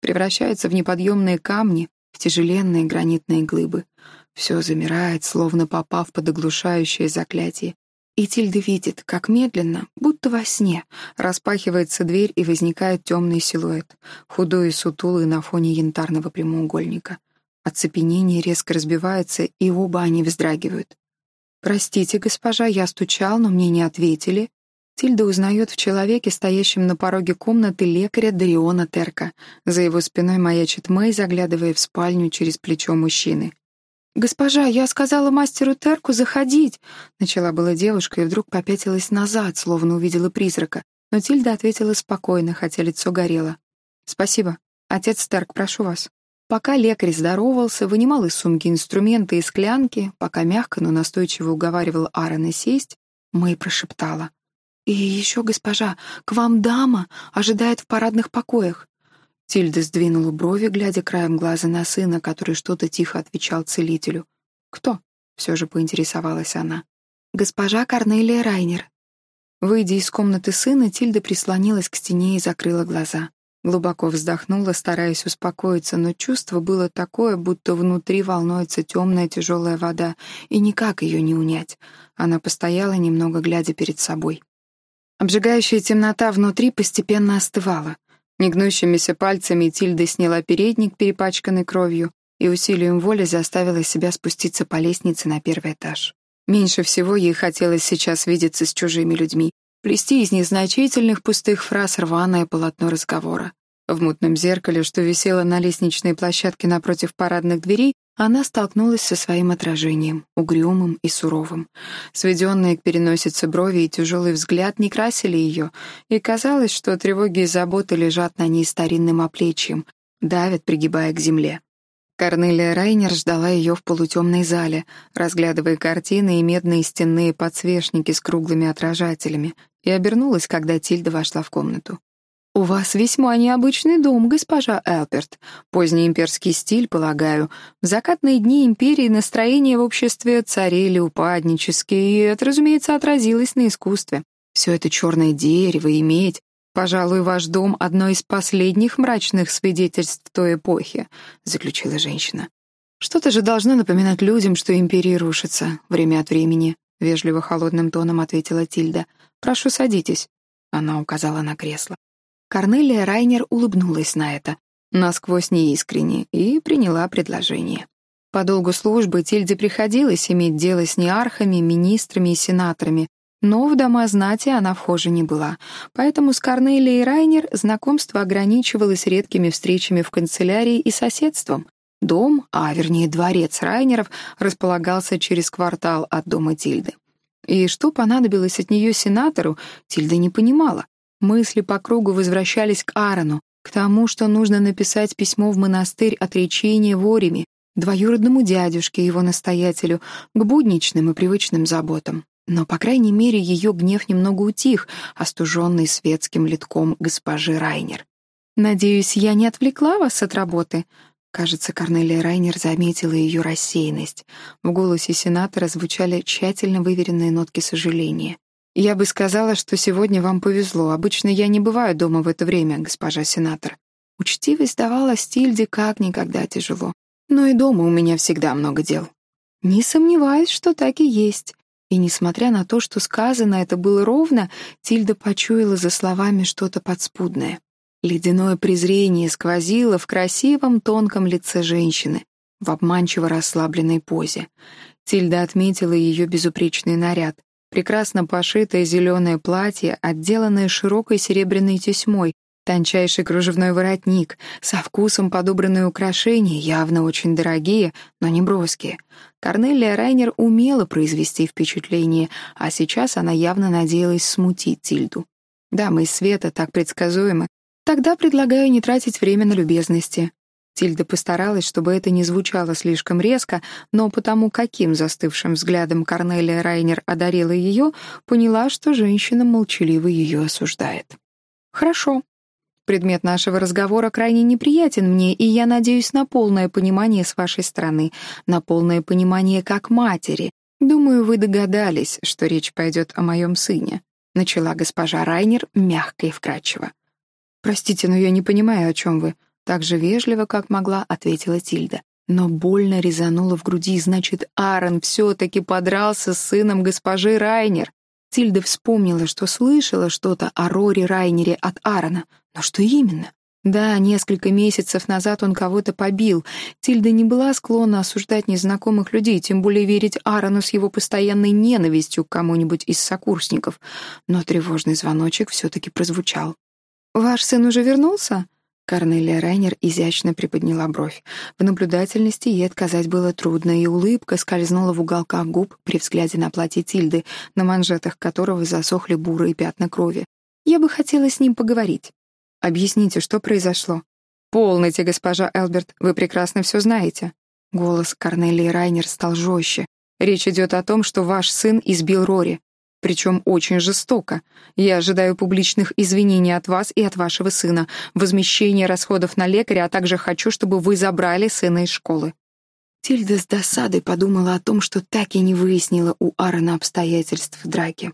превращаются в неподъемные камни, в тяжеленные гранитные глыбы. Все замирает, словно попав под оглушающее заклятие, и Тильда видит, как медленно, будто во сне, распахивается дверь и возникает темный силуэт, худой и сутулый на фоне янтарного прямоугольника. Оцепенение резко разбивается, и оба они вздрагивают. «Простите, госпожа, я стучал, но мне не ответили». Тильда узнает в человеке, стоящем на пороге комнаты лекаря Дариона Терка. За его спиной маячит Мэй, заглядывая в спальню через плечо мужчины. «Госпожа, я сказала мастеру Терку заходить!» Начала была девушка и вдруг попятилась назад, словно увидела призрака. Но Тильда ответила спокойно, хотя лицо горело. «Спасибо. Отец Терк, прошу вас». Пока лекарь здоровался, вынимал из сумки инструменты и склянки, пока мягко, но настойчиво уговаривал Аарона сесть, Мэй прошептала. «И еще, госпожа, к вам дама ожидает в парадных покоях». Тильда сдвинула брови, глядя краем глаза на сына, который что-то тихо отвечал целителю. «Кто?» — все же поинтересовалась она. «Госпожа Корнелия Райнер». Выйдя из комнаты сына, Тильда прислонилась к стене и закрыла глаза. Глубоко вздохнула, стараясь успокоиться, но чувство было такое, будто внутри волнуется темная тяжелая вода, и никак ее не унять. Она постояла, немного глядя перед собой. Обжигающая темнота внутри постепенно остывала. Негнущимися пальцами Тильда сняла передник, перепачканный кровью, и усилием воли заставила себя спуститься по лестнице на первый этаж. Меньше всего ей хотелось сейчас видеться с чужими людьми, плести из незначительных пустых фраз рваное полотно разговора. В мутном зеркале, что висело на лестничной площадке напротив парадных дверей, она столкнулась со своим отражением, угрюмым и суровым. Сведенные к переносице брови и тяжелый взгляд не красили ее, и казалось, что тревоги и заботы лежат на ней старинным оплечьем, давят, пригибая к земле. Корнелия Райнер ждала ее в полутемной зале, разглядывая картины и медные стенные подсвечники с круглыми отражателями, и обернулась, когда Тильда вошла в комнату. «У вас весьма необычный дом, госпожа Элперт. Поздний имперский стиль, полагаю. В закатные дни империи настроение в обществе царили упаднические, и это, разумеется, отразилось на искусстве. Все это черное дерево и медь. Пожалуй, ваш дом — одно из последних мрачных свидетельств той эпохи», — заключила женщина. «Что-то же должно напоминать людям, что империя рушится время от времени», — вежливо холодным тоном ответила Тильда. «Прошу, садитесь». Она указала на кресло. Корнелия Райнер улыбнулась на это, насквозь неискренне, и приняла предложение. По долгу службы Тильде приходилось иметь дело с неархами, министрами и сенаторами, но в дома знати она вхожа не была, поэтому с Корнелией Райнер знакомство ограничивалось редкими встречами в канцелярии и соседством. Дом, а вернее дворец Райнеров, располагался через квартал от дома Тильды. И что понадобилось от нее сенатору, Тильда не понимала. Мысли по кругу возвращались к Аарону, к тому, что нужно написать письмо в монастырь отречения в Ориме, двоюродному дядюшке, его настоятелю, к будничным и привычным заботам. Но, по крайней мере, ее гнев немного утих, остуженный светским литком госпожи Райнер. «Надеюсь, я не отвлекла вас от работы?» Кажется, Корнелия Райнер заметила ее рассеянность. В голосе сенатора звучали тщательно выверенные нотки сожаления. «Я бы сказала, что сегодня вам повезло. Обычно я не бываю дома в это время, госпожа сенатор. Учтивость давала Стильде как никогда тяжело. Но и дома у меня всегда много дел. Не сомневаюсь, что так и есть. И несмотря на то, что сказано это было ровно, Тильда почуяла за словами что-то подспудное. Ледяное презрение сквозило в красивом тонком лице женщины, в обманчиво расслабленной позе. Тильда отметила ее безупречный наряд, прекрасно пошитое зеленое платье, отделанное широкой серебряной тесьмой, тончайший кружевной воротник, со вкусом подобранные украшения, явно очень дорогие, но не броские. Корнелия Райнер умела произвести впечатление, а сейчас она явно надеялась смутить Тильду. Дамы из света так предсказуемы, Тогда предлагаю не тратить время на любезности. Тильда постаралась, чтобы это не звучало слишком резко, но потому, каким застывшим взглядом Корнелия Райнер одарила ее, поняла, что женщина молчаливо ее осуждает. «Хорошо. Предмет нашего разговора крайне неприятен мне, и я надеюсь на полное понимание с вашей стороны, на полное понимание как матери. Думаю, вы догадались, что речь пойдет о моем сыне», — начала госпожа Райнер мягко и вкрадчиво. «Простите, но я не понимаю, о чем вы», — так же вежливо, как могла, ответила Тильда. Но больно резануло в груди, значит, Аарон все-таки подрался с сыном госпожи Райнер. Тильда вспомнила, что слышала что-то о Роре Райнере от Аарона. Но что именно? Да, несколько месяцев назад он кого-то побил. Тильда не была склонна осуждать незнакомых людей, тем более верить Аарону с его постоянной ненавистью к кому-нибудь из сокурсников. Но тревожный звоночек все-таки прозвучал. «Ваш сын уже вернулся?» Корнелия Райнер изящно приподняла бровь. В наблюдательности ей отказать было трудно, и улыбка скользнула в уголках губ при взгляде на платье Тильды, на манжетах которого засохли бурые пятна крови. «Я бы хотела с ним поговорить. Объясните, что произошло?» «Полноте, госпожа Элберт, вы прекрасно все знаете». Голос Корнелии Райнер стал жестче. «Речь идет о том, что ваш сын избил Рори. Причем очень жестоко. Я ожидаю публичных извинений от вас и от вашего сына, возмещения расходов на лекаря, а также хочу, чтобы вы забрали сына из школы». Тильда с досадой подумала о том, что так и не выяснила у Аарона обстоятельств драки.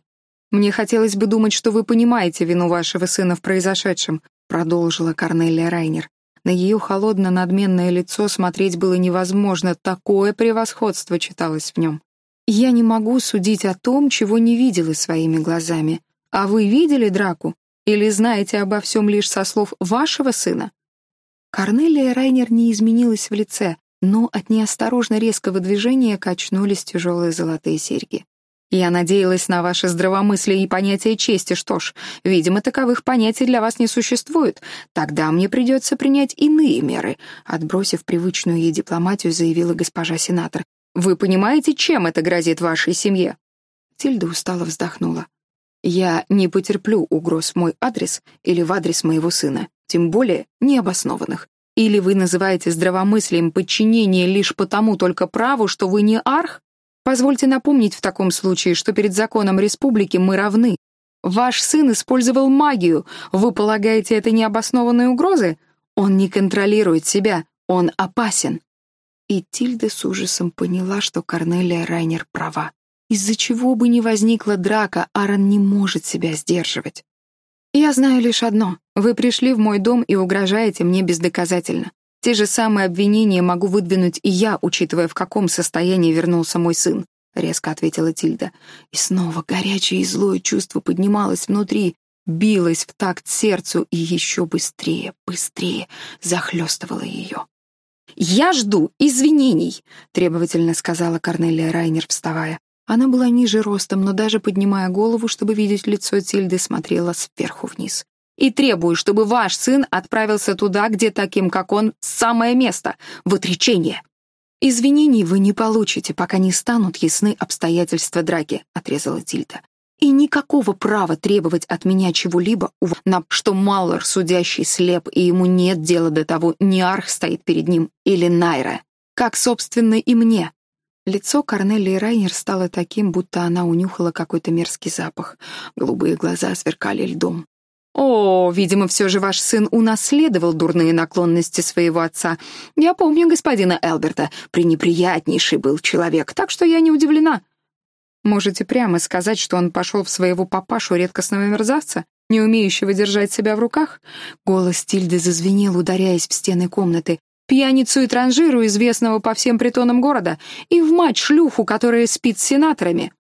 «Мне хотелось бы думать, что вы понимаете вину вашего сына в произошедшем», продолжила Корнелия Райнер. На ее холодно-надменное лицо смотреть было невозможно, такое превосходство читалось в нем. «Я не могу судить о том, чего не видела своими глазами. А вы видели драку? Или знаете обо всем лишь со слов вашего сына?» Корнелия Райнер не изменилась в лице, но от неосторожно резкого движения качнулись тяжелые золотые серьги. Я надеялась на ваше здравомыслие и понятие чести. Что ж, видимо, таковых понятий для вас не существует. Тогда мне придется принять иные меры», — отбросив привычную ей дипломатию, заявила госпожа сенатор. «Вы понимаете, чем это грозит вашей семье?» Тильда устало вздохнула. «Я не потерплю угроз в мой адрес или в адрес моего сына, тем более необоснованных. Или вы называете здравомыслием подчинение лишь потому только праву, что вы не арх? Позвольте напомнить в таком случае, что перед законом республики мы равны. Ваш сын использовал магию. Вы полагаете, это необоснованные угрозы? Он не контролирует себя. Он опасен. И Тильда с ужасом поняла, что Корнелия Райнер права. Из-за чего бы ни возникла драка, Аарон не может себя сдерживать. «Я знаю лишь одно. Вы пришли в мой дом и угрожаете мне бездоказательно. Те же самые обвинения могу выдвинуть и я, учитывая, в каком состоянии вернулся мой сын», — резко ответила Тильда. И снова горячее и злое чувство поднималось внутри, билось в такт сердцу и еще быстрее, быстрее захлестывало ее. «Я жду извинений», — требовательно сказала Корнелия Райнер, вставая. Она была ниже ростом, но даже поднимая голову, чтобы видеть лицо Тильды, смотрела сверху вниз и требую, чтобы ваш сын отправился туда, где таким, как он, самое место — в отречение. «Извинений вы не получите, пока не станут ясны обстоятельства драки», — отрезала Тильда. «И никакого права требовать от меня чего-либо, на что Маллар, судящий, слеп, и ему нет дела до того, не Арх стоит перед ним или Найра, как, собственно, и мне». Лицо Корнелии Райнер стало таким, будто она унюхала какой-то мерзкий запах. Голубые глаза сверкали льдом. «О, видимо, все же ваш сын унаследовал дурные наклонности своего отца. Я помню господина Элберта, пренеприятнейший был человек, так что я не удивлена». «Можете прямо сказать, что он пошел в своего папашу редкостного мерзавца, не умеющего держать себя в руках?» Голос Тильды зазвенел, ударяясь в стены комнаты. «Пьяницу и транжиру, известного по всем притонам города, и в мать-шлюху, которая спит с сенаторами».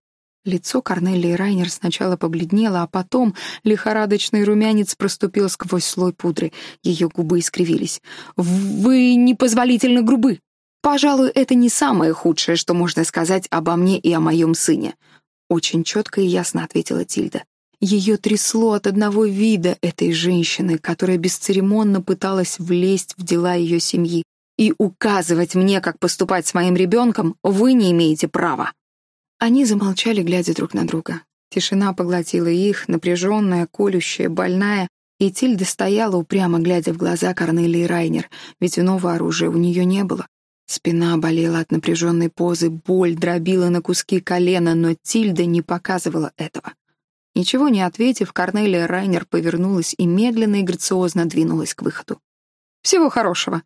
Лицо Корнелии Райнер сначала побледнело, а потом лихорадочный румянец проступил сквозь слой пудры. Ее губы искривились. «Вы непозволительно грубы!» «Пожалуй, это не самое худшее, что можно сказать обо мне и о моем сыне», — очень четко и ясно ответила Тильда. Ее трясло от одного вида этой женщины, которая бесцеремонно пыталась влезть в дела ее семьи. «И указывать мне, как поступать с моим ребенком, вы не имеете права». Они замолчали, глядя друг на друга. Тишина поглотила их, напряженная, колющая, больная, и Тильда стояла упрямо, глядя в глаза Корнелии Райнер, ведь иного оружия у нее не было. Спина болела от напряженной позы, боль дробила на куски колена, но Тильда не показывала этого. Ничего не ответив, Корнелия Райнер повернулась и медленно и грациозно двинулась к выходу. «Всего хорошего»,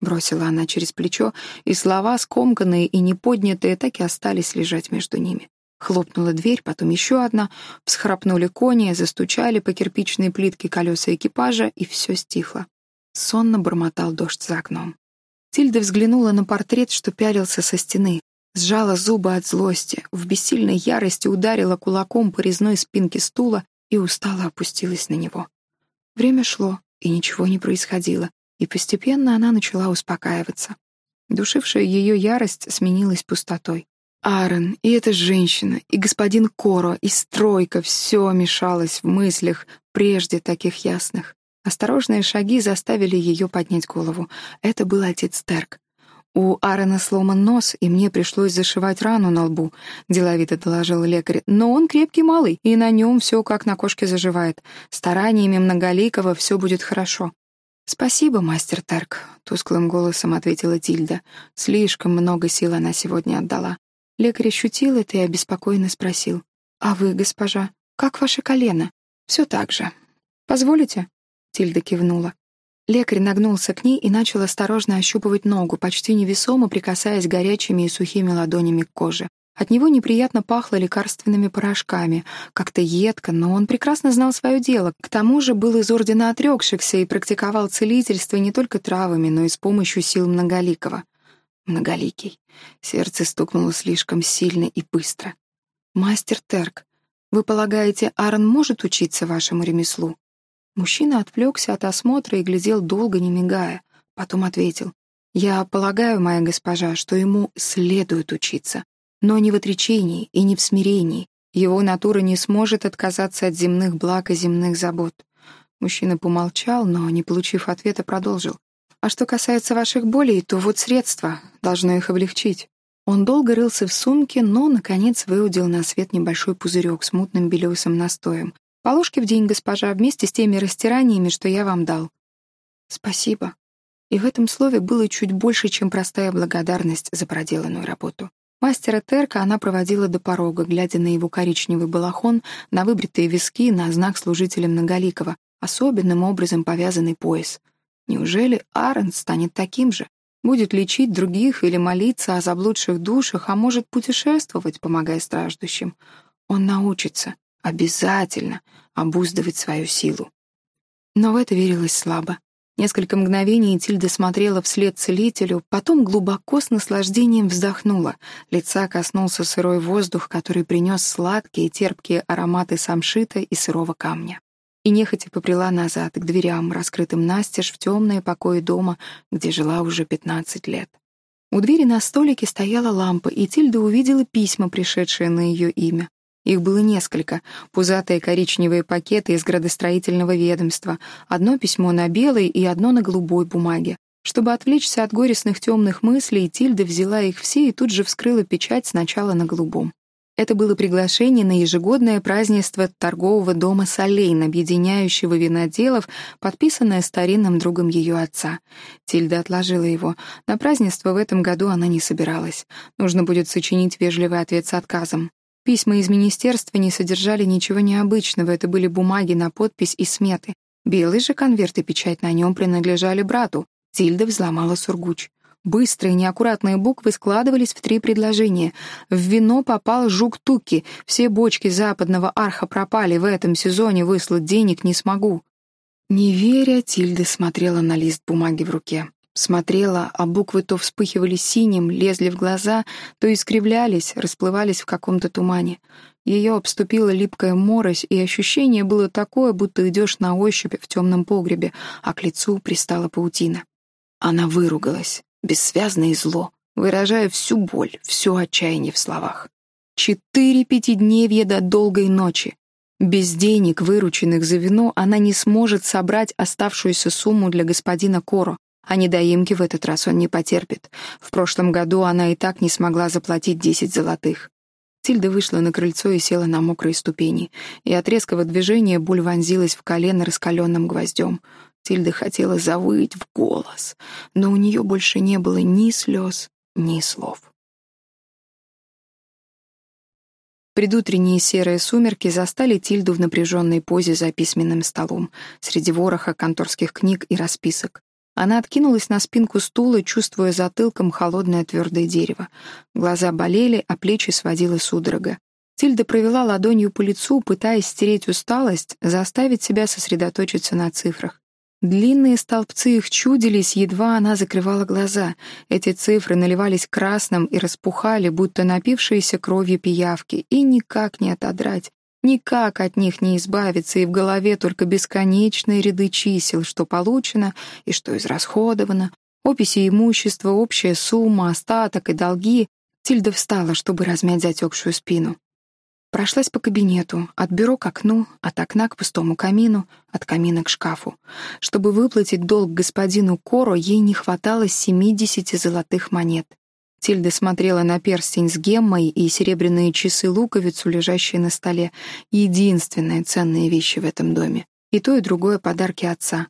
Бросила она через плечо, и слова, скомканные и неподнятые, так и остались лежать между ними. Хлопнула дверь, потом еще одна, всхрапнули кони, застучали по кирпичной плитке колеса экипажа, и все стихло. Сонно бормотал дождь за окном. Тильда взглянула на портрет, что пялился со стены, сжала зубы от злости, в бессильной ярости ударила кулаком по резной спинке стула и устало опустилась на него. Время шло, и ничего не происходило, и постепенно она начала успокаиваться. Душившая ее ярость сменилась пустотой. Аарон, и эта женщина, и господин Коро, и стройка — все мешалось в мыслях, прежде таких ясных. Осторожные шаги заставили ее поднять голову. Это был отец Терк. «У Аарона сломан нос, и мне пришлось зашивать рану на лбу», — деловито доложил лекарь. «Но он крепкий малый, и на нем все как на кошке заживает. Стараниями многоликого все будет хорошо». «Спасибо, мастер Тарк», — тусклым голосом ответила Тильда. «Слишком много сил она сегодня отдала». Лекарь ощутил это и обеспокоенно спросил. «А вы, госпожа, как ваше колено?» «Все так же». «Позволите?» — Тильда кивнула. Лекарь нагнулся к ней и начал осторожно ощупывать ногу, почти невесомо прикасаясь горячими и сухими ладонями к коже. От него неприятно пахло лекарственными порошками, как-то едко, но он прекрасно знал свое дело. К тому же был из ордена отрекшихся и практиковал целительство не только травами, но и с помощью сил Многоликого. Многоликий. Сердце стукнуло слишком сильно и быстро. «Мастер Терк, вы полагаете, Аарон может учиться вашему ремеслу?» Мужчина отвлекся от осмотра и глядел долго, не мигая. Потом ответил. «Я полагаю, моя госпожа, что ему следует учиться, но не в отречении и не в смирении. Его натура не сможет отказаться от земных благ и земных забот». Мужчина помолчал, но, не получив ответа, продолжил. «А что касается ваших болей, то вот средство должно их облегчить». Он долго рылся в сумке, но, наконец, выудил на свет небольшой пузырек с мутным белесым настоем, по ложке в день, госпожа, вместе с теми растираниями, что я вам дал. Спасибо. И в этом слове было чуть больше, чем простая благодарность за проделанную работу. Мастера Терка она проводила до порога, глядя на его коричневый балахон, на выбритые виски, на знак служителя Многоликого, особенным образом повязанный пояс. Неужели Аарон станет таким же? Будет лечить других или молиться о заблудших душах, а может путешествовать, помогая страждущим? Он научится. Обязательно обуздывать свою силу. Но в это верилось слабо. Несколько мгновений Тильда смотрела вслед целителю, потом глубоко с наслаждением вздохнула. Лица коснулся сырой воздух, который принес сладкие терпкие ароматы самшита и сырого камня. И нехотя поприла назад, к дверям, раскрытым настежь в темные покои дома, где жила уже пятнадцать лет. У двери на столике стояла лампа, и Тильда увидела письма, пришедшие на ее имя. Их было несколько. Пузатые коричневые пакеты из градостроительного ведомства. Одно письмо на белой и одно на голубой бумаге. Чтобы отвлечься от горестных темных мыслей, Тильда взяла их все и тут же вскрыла печать сначала на голубом. Это было приглашение на ежегодное празднество торгового дома Солейн, объединяющего виноделов, подписанное старинным другом ее отца. Тильда отложила его. На празднество в этом году она не собиралась. Нужно будет сочинить вежливый ответ с отказом. Письма из министерства не содержали ничего необычного, это были бумаги на подпись и сметы. Белый же конверт и печать на нем принадлежали брату. Тильда взломала сургуч. Быстрые, неаккуратные буквы складывались в три предложения. В вино попал жук Туки. Все бочки западного арха пропали. В этом сезоне выслать денег не смогу. Не веря, Тильда смотрела на лист бумаги в руке. Смотрела, а буквы то вспыхивали синим, лезли в глаза, то искривлялись, расплывались в каком-то тумане. Ее обступила липкая морось, и ощущение было такое, будто идешь на ощупь в темном погребе, а к лицу пристала паутина. Она выругалась, бессвязно и зло, выражая всю боль, все отчаяние в словах. Четыре пятидневья до долгой ночи. Без денег, вырученных за вино, она не сможет собрать оставшуюся сумму для господина Коро, а недоимки в этот раз он не потерпит. В прошлом году она и так не смогла заплатить десять золотых. Тильда вышла на крыльцо и села на мокрые ступени, и от резкого движения боль вонзилась в колено раскаленным гвоздем. Тильда хотела завыть в голос, но у нее больше не было ни слез, ни слов. Предутренние серые сумерки застали Тильду в напряженной позе за письменным столом, среди вороха конторских книг и расписок. Она откинулась на спинку стула, чувствуя затылком холодное твердое дерево. Глаза болели, а плечи сводила судорога. Тильда провела ладонью по лицу, пытаясь стереть усталость, заставить себя сосредоточиться на цифрах. Длинные столбцы их чудились, едва она закрывала глаза. Эти цифры наливались красным и распухали, будто напившиеся кровью пиявки, и никак не отодрать. Никак от них не избавиться, и в голове только бесконечные ряды чисел, что получено и что израсходовано, описи имущества, общая сумма, остаток и долги. Тильда встала, чтобы размять затекшую спину. Прошлась по кабинету, от бюро к окну, от окна к пустому камину, от камина к шкафу. Чтобы выплатить долг господину Коро, ей не хватало семидесяти золотых монет. Тильда смотрела на перстень с геммой и серебряные часы-луковицу, лежащие на столе. Единственные ценные вещи в этом доме. И то, и другое подарки отца.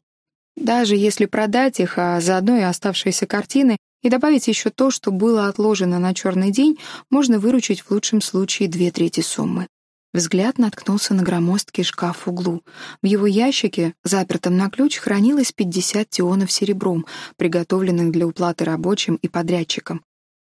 Даже если продать их, а заодно и оставшиеся картины, и добавить еще то, что было отложено на черный день, можно выручить в лучшем случае две трети суммы. Взгляд наткнулся на громоздкий шкаф в углу. В его ящике, запертом на ключ, хранилось 50 тионов серебром, приготовленных для уплаты рабочим и подрядчикам.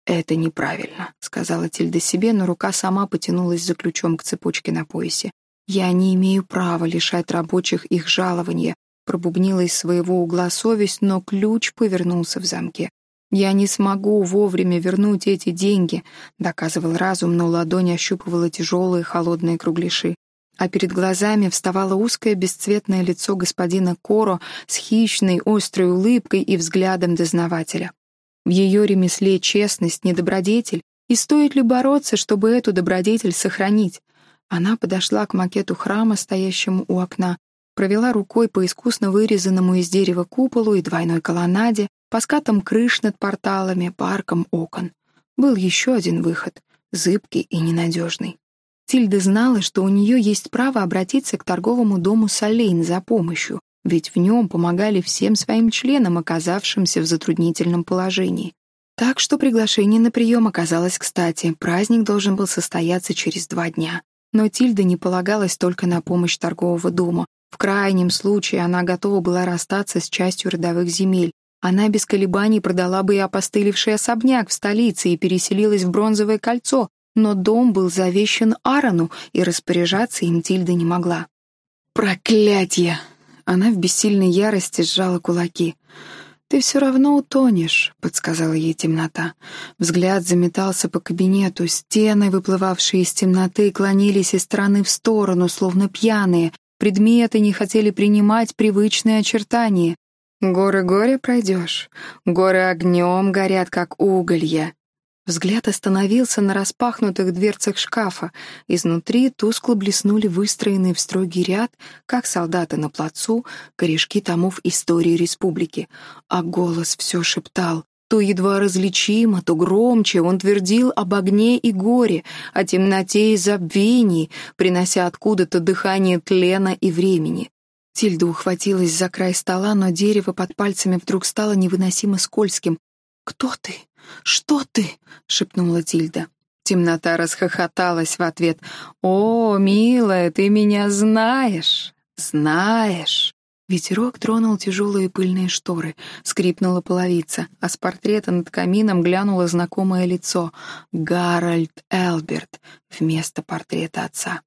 «Это неправильно», — сказала Тильда себе, но рука сама потянулась за ключом к цепочке на поясе. «Я не имею права лишать рабочих их жалования», — пробубнила из своего угла совесть, но ключ повернулся в замке. «Я не смогу вовремя вернуть эти деньги», — доказывал разум, но ладонь ощупывала тяжелые холодные кругляши. А перед глазами вставало узкое бесцветное лицо господина Коро с хищной острой улыбкой и взглядом дознавателя. В ее ремесле честность не добродетель, и стоит ли бороться, чтобы эту добродетель сохранить? Она подошла к макету храма, стоящему у окна, провела рукой по искусно вырезанному из дерева куполу и двойной колоннаде, по скатам крыш над порталами, парком окон. Был еще один выход, зыбкий и ненадежный. Тильда знала, что у нее есть право обратиться к торговому дому Солейн за помощью, ведь в нем помогали всем своим членам, оказавшимся в затруднительном положении. Так что приглашение на прием оказалось кстати, праздник должен был состояться через два дня. Но Тильда не полагалась только на помощь торгового дома. В крайнем случае она готова была расстаться с частью родовых земель, она без колебаний продала бы и опостылевший особняк в столице и переселилась в Бронзовое кольцо, но дом был завещен Аарону, и распоряжаться им Тильда не могла. «Проклятье!» Она в бессильной ярости сжала кулаки. «Ты все равно утонешь», — подсказала ей темнота. Взгляд заметался по кабинету, стены, выплывавшие из темноты, клонились из стороны в сторону, словно пьяные, предметы не хотели принимать привычные очертания. Горы горе пройдешь, горы огнем горят, как уголья. Взгляд остановился на распахнутых дверцах шкафа. Изнутри тускло блеснули выстроенные в строгий ряд, как солдаты на плацу, корешки томов истории республики. А голос все шептал. То едва различимо, то громче он твердил об огне и горе, о темноте и забвении, принося откуда-то дыхание тлена и времени. Тильда ухватилась за край стола, но дерево под пальцами вдруг стало невыносимо скользким. «Кто ты? Что ты?» — шепнула Тильда. Темнота расхохоталась в ответ. «О, милая, ты меня знаешь, знаешь!» Ветерок тронул тяжелые пыльные шторы, скрипнула половица, а с портрета над камином глянуло знакомое лицо — Гарольд Элберт вместо портрета отца.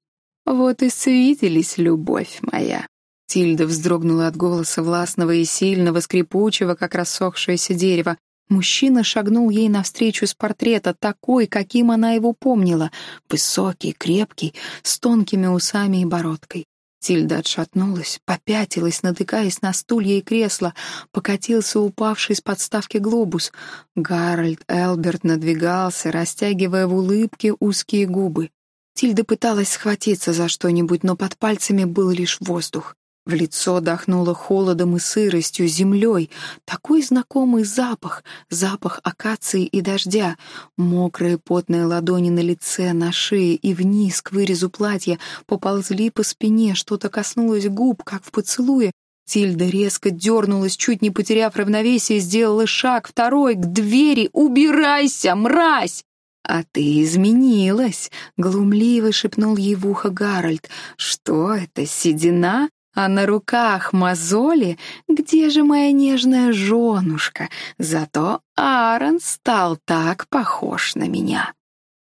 «Вот и свиделись, любовь моя!» Тильда вздрогнула от голоса властного и сильного, скрипучего, как рассохшееся дерево. Мужчина шагнул ей навстречу с портрета, такой, каким она его помнила, высокий, крепкий, с тонкими усами и бородкой. Тильда отшатнулась, попятилась, натыкаясь на стулья и кресла, покатился упавший с подставки глобус. Гарольд Элберт надвигался, растягивая в улыбке узкие губы. Тильда пыталась схватиться за что-нибудь, но под пальцами был лишь воздух. В лицо дохнуло холодом и сыростью, землей. Такой знакомый запах, запах акации и дождя. Мокрые потные ладони на лице, на шее и вниз к вырезу платья поползли по спине, что-то коснулось губ, как в поцелуе. Тильда резко дернулась, чуть не потеряв равновесие, сделала шаг, второй, к двери. «Убирайся, мразь!» «А ты изменилась», — глумливо шепнул ей в ухо Гарольд. «Что это, седина?» А на руках мозоли, где же моя нежная женушка? Зато Аарон стал так похож на меня.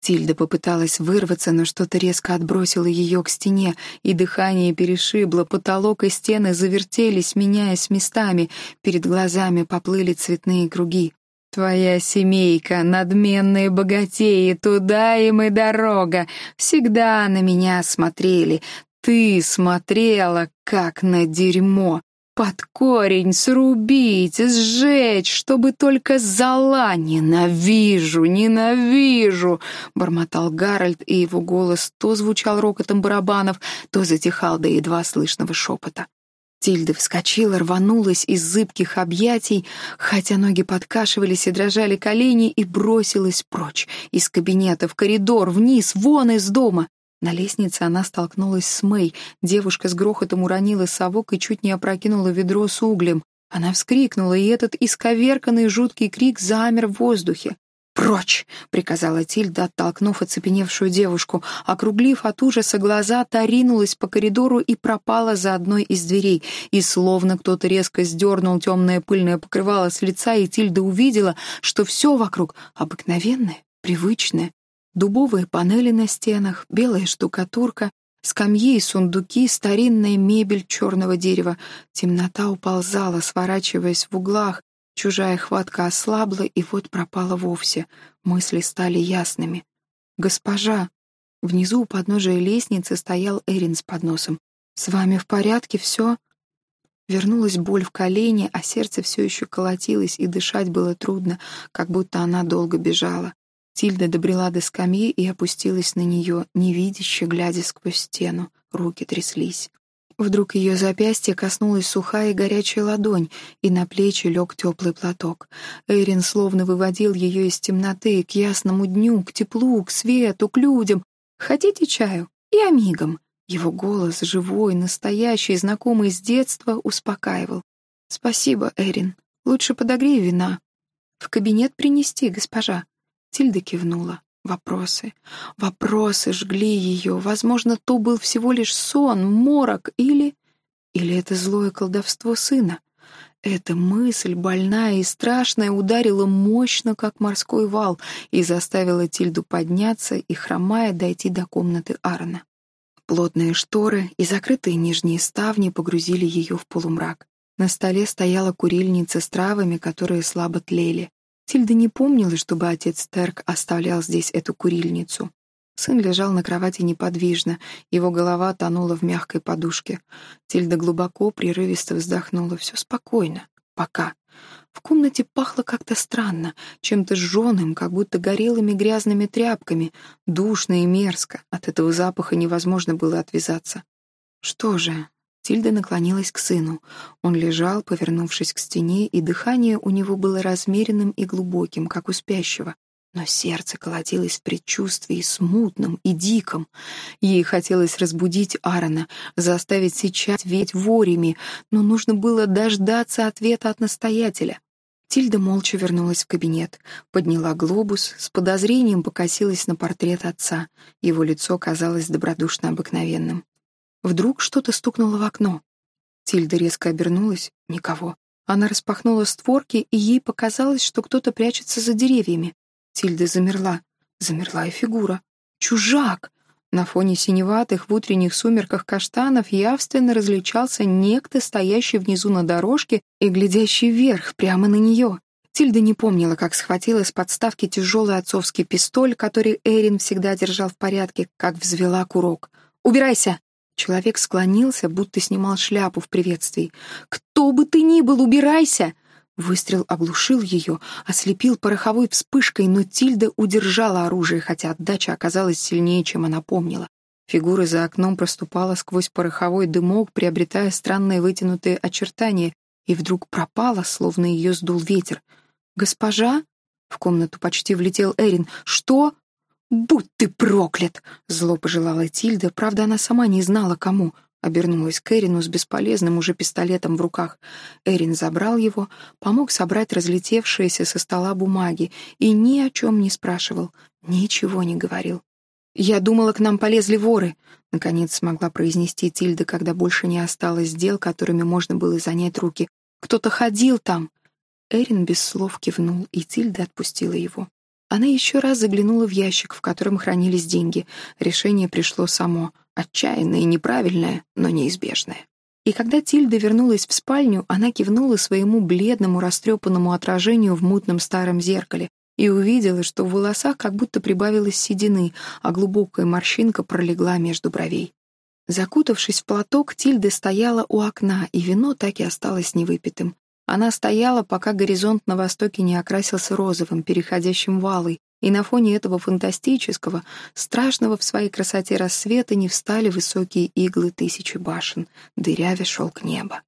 Тильда попыталась вырваться, но что-то резко отбросило ее к стене, и дыхание перешибло, потолок и стены завертелись, меняясь местами, перед глазами поплыли цветные круги. Твоя семейка, надменные богатеи, туда им и дорога, всегда на меня смотрели, ты смотрела, как на дерьмо. Под корень срубить, сжечь, чтобы только зала ненавижу, ненавижу, бормотал Гарольд, и его голос то звучал рокотом барабанов, то затихал до едва слышного шепота. Тильда вскочила, рванулась из зыбких объятий, хотя ноги подкашивались и дрожали колени, и бросилась прочь, из кабинета, в коридор, вниз, вон из дома. На лестнице она столкнулась с Мэй. Девушка с грохотом уронила совок и чуть не опрокинула ведро с углем. Она вскрикнула, и этот исковерканный жуткий крик замер в воздухе. «Прочь!» — приказала Тильда, оттолкнув оцепеневшую девушку. Округлив от ужаса глаза, та ринулась по коридору и пропала за одной из дверей. И словно кто-то резко сдернул темное пыльное покрывало с лица, и Тильда увидела, что все вокруг обыкновенное, привычное. Дубовые панели на стенах, белая штукатурка, скамьи и сундуки, старинная мебель черного дерева. Темнота уползала, сворачиваясь в углах, Чужая хватка ослабла, и вот пропала вовсе. Мысли стали ясными. «Госпожа!» Внизу у подножия лестницы стоял Эрин с подносом. «С вами в порядке все?» Вернулась боль в колене, а сердце все еще колотилось, и дышать было трудно, как будто она долго бежала. Тильда добрела до скамьи и опустилась на нее, невидяще, глядя сквозь стену. Руки тряслись. Вдруг ее запястье коснулась сухая и горячая ладонь, и на плечи лег теплый платок. Эйрин словно выводил ее из темноты к ясному дню, к теплу, к свету, к людям. «Хотите чаю?» И амигом. Его голос, живой, настоящий, знакомый с детства, успокаивал. «Спасибо, Эрин. Лучше подогрей вина. В кабинет принести, госпожа». Тильда кивнула. Вопросы. Вопросы жгли ее. Возможно, то был всего лишь сон, морок или... Или это злое колдовство сына. Эта мысль, больная и страшная, ударила мощно, как морской вал, и заставила Тильду подняться и, хромая, дойти до комнаты Аарона. Плотные шторы и закрытые нижние ставни погрузили ее в полумрак. На столе стояла курильница с травами, которые слабо тлели. Тильда не помнила, чтобы отец Терк оставлял здесь эту курильницу. Сын лежал на кровати неподвижно, его голова тонула в мягкой подушке. Тильда глубоко, прерывисто вздохнула. Все спокойно. Пока. В комнате пахло как-то странно, чем-то жженым, как будто горелыми грязными тряпками. Душно и мерзко. От этого запаха невозможно было отвязаться. Что же, Тильда наклонилась к сыну. Он лежал, повернувшись к стене, и дыхание у него было размеренным и глубоким, как у спящего. Но сердце колотилось в предчувствии смутном и диком. Ей хотелось разбудить Аарона, заставить сейчас ведь вореми, но нужно было дождаться ответа от настоятеля. Тильда молча вернулась в кабинет, подняла глобус, с подозрением покосилась на портрет отца. Его лицо казалось добродушно обыкновенным. Вдруг что-то стукнуло в окно. Тильда резко обернулась. Никого. Она распахнула створки, и ей показалось, что кто-то прячется за деревьями. Тильда замерла. Замерла и фигура. Чужак! На фоне синеватых в утренних сумерках каштанов явственно различался некто, стоящий внизу на дорожке и глядящий вверх, прямо на нее. Тильда не помнила, как схватила с подставки тяжелый отцовский пистоль, который Эрин всегда держал в порядке, как взвела курок. «Убирайся!» Человек склонился, будто снимал шляпу в приветствии. «Кто бы ты ни был, убирайся!» Выстрел оглушил ее, ослепил пороховой вспышкой, но Тильда удержала оружие, хотя отдача оказалась сильнее, чем она помнила. Фигура за окном проступала сквозь пороховой дымок, приобретая странные вытянутые очертания, и вдруг пропала, словно ее сдул ветер. «Госпожа?» — в комнату почти влетел Эрин. «Что?» «Будь ты проклят!» — зло пожелала Тильда, правда, она сама не знала, кому. Обернулась к Эрину с бесполезным уже пистолетом в руках. Эрин забрал его, помог собрать разлетевшиеся со стола бумаги и ни о чем не спрашивал, ничего не говорил. «Я думала, к нам полезли воры», — наконец смогла произнести Тильда, когда больше не осталось дел, которыми можно было занять руки. «Кто-то ходил там». Эрин без слов кивнул, и Тильда отпустила его. Она еще раз заглянула в ящик, в котором хранились деньги. Решение пришло само. Отчаянное и неправильное, но неизбежное. И когда Тильда вернулась в спальню, она кивнула своему бледному, растрепанному отражению в мутном старом зеркале и увидела, что в волосах как будто прибавилось седины, а глубокая морщинка пролегла между бровей. Закутавшись в платок, Тильда стояла у окна, и вино так и осталось невыпитым. Она стояла, пока горизонт на востоке не окрасился розовым, переходящим в алый, и на фоне этого фантастического, страшного в своей красоте рассвета не встали высокие иглы тысячи башен, дырявя шелк неба.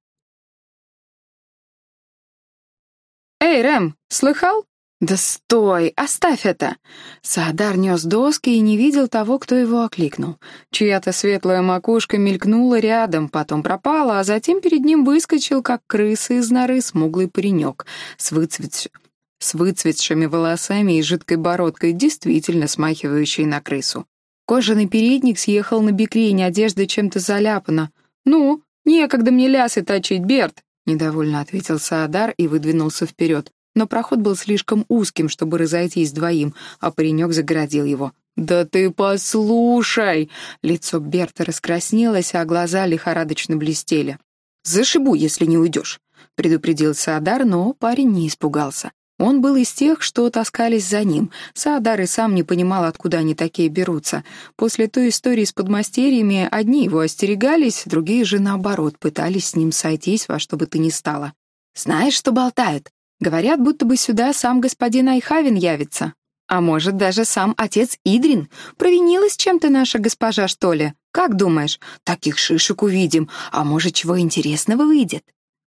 «Эй, Рэм, слыхал?» «Да стой! Оставь это!» Саадар нес доски и не видел того, кто его окликнул. Чья-то светлая макушка мелькнула рядом, потом пропала, а затем перед ним выскочил, как крыса из норы, смуглый паренек с, выцвет... с выцветшими волосами и жидкой бородкой, действительно смахивающей на крысу. Кожаный передник съехал на бекрень, одежда чем-то заляпана. «Ну, некогда мне лясы точить, Берт!» — недовольно ответил Саадар и выдвинулся вперед но проход был слишком узким, чтобы разойтись двоим, а паренек загородил его. «Да ты послушай!» Лицо Берта раскраснелось, а глаза лихорадочно блестели. «Зашибу, если не уйдешь», — предупредил Саадар, но парень не испугался. Он был из тех, что таскались за ним. Саадар и сам не понимал, откуда они такие берутся. После той истории с подмастерьями одни его остерегались, другие же, наоборот, пытались с ним сойтись во что бы то ни стало. «Знаешь, что болтают?» Говорят, будто бы сюда сам господин Айхавин явится. А может, даже сам отец Идрин? Провинилась чем-то наша госпожа, что ли? Как думаешь? Таких шишек увидим, а может, чего интересного выйдет?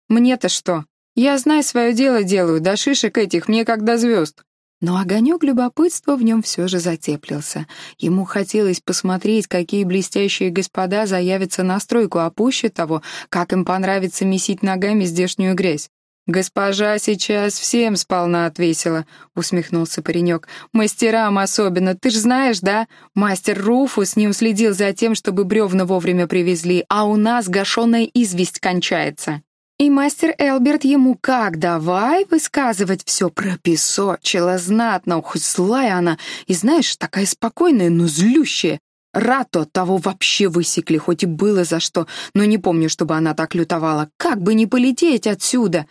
Мне-то что? Я, знаю, свое дело делаю, до шишек этих мне как до звезд. Но огонек любопытства в нем все же затеплился. Ему хотелось посмотреть, какие блестящие господа заявятся на стройку, а пуще того, как им понравится месить ногами здешнюю грязь. «Госпожа сейчас всем сполна отвесила», — усмехнулся паренек. «Мастерам особенно, ты ж знаешь, да? Мастер Руфу с ним следил за тем, чтобы бревна вовремя привезли, а у нас гашеная известь кончается». И мастер Элберт ему как давай высказывать все про песочила знатно, хоть злая она, и знаешь, такая спокойная, но злющая. Рато того вообще высекли, хоть и было за что, но не помню, чтобы она так лютовала. Как бы не полететь отсюда?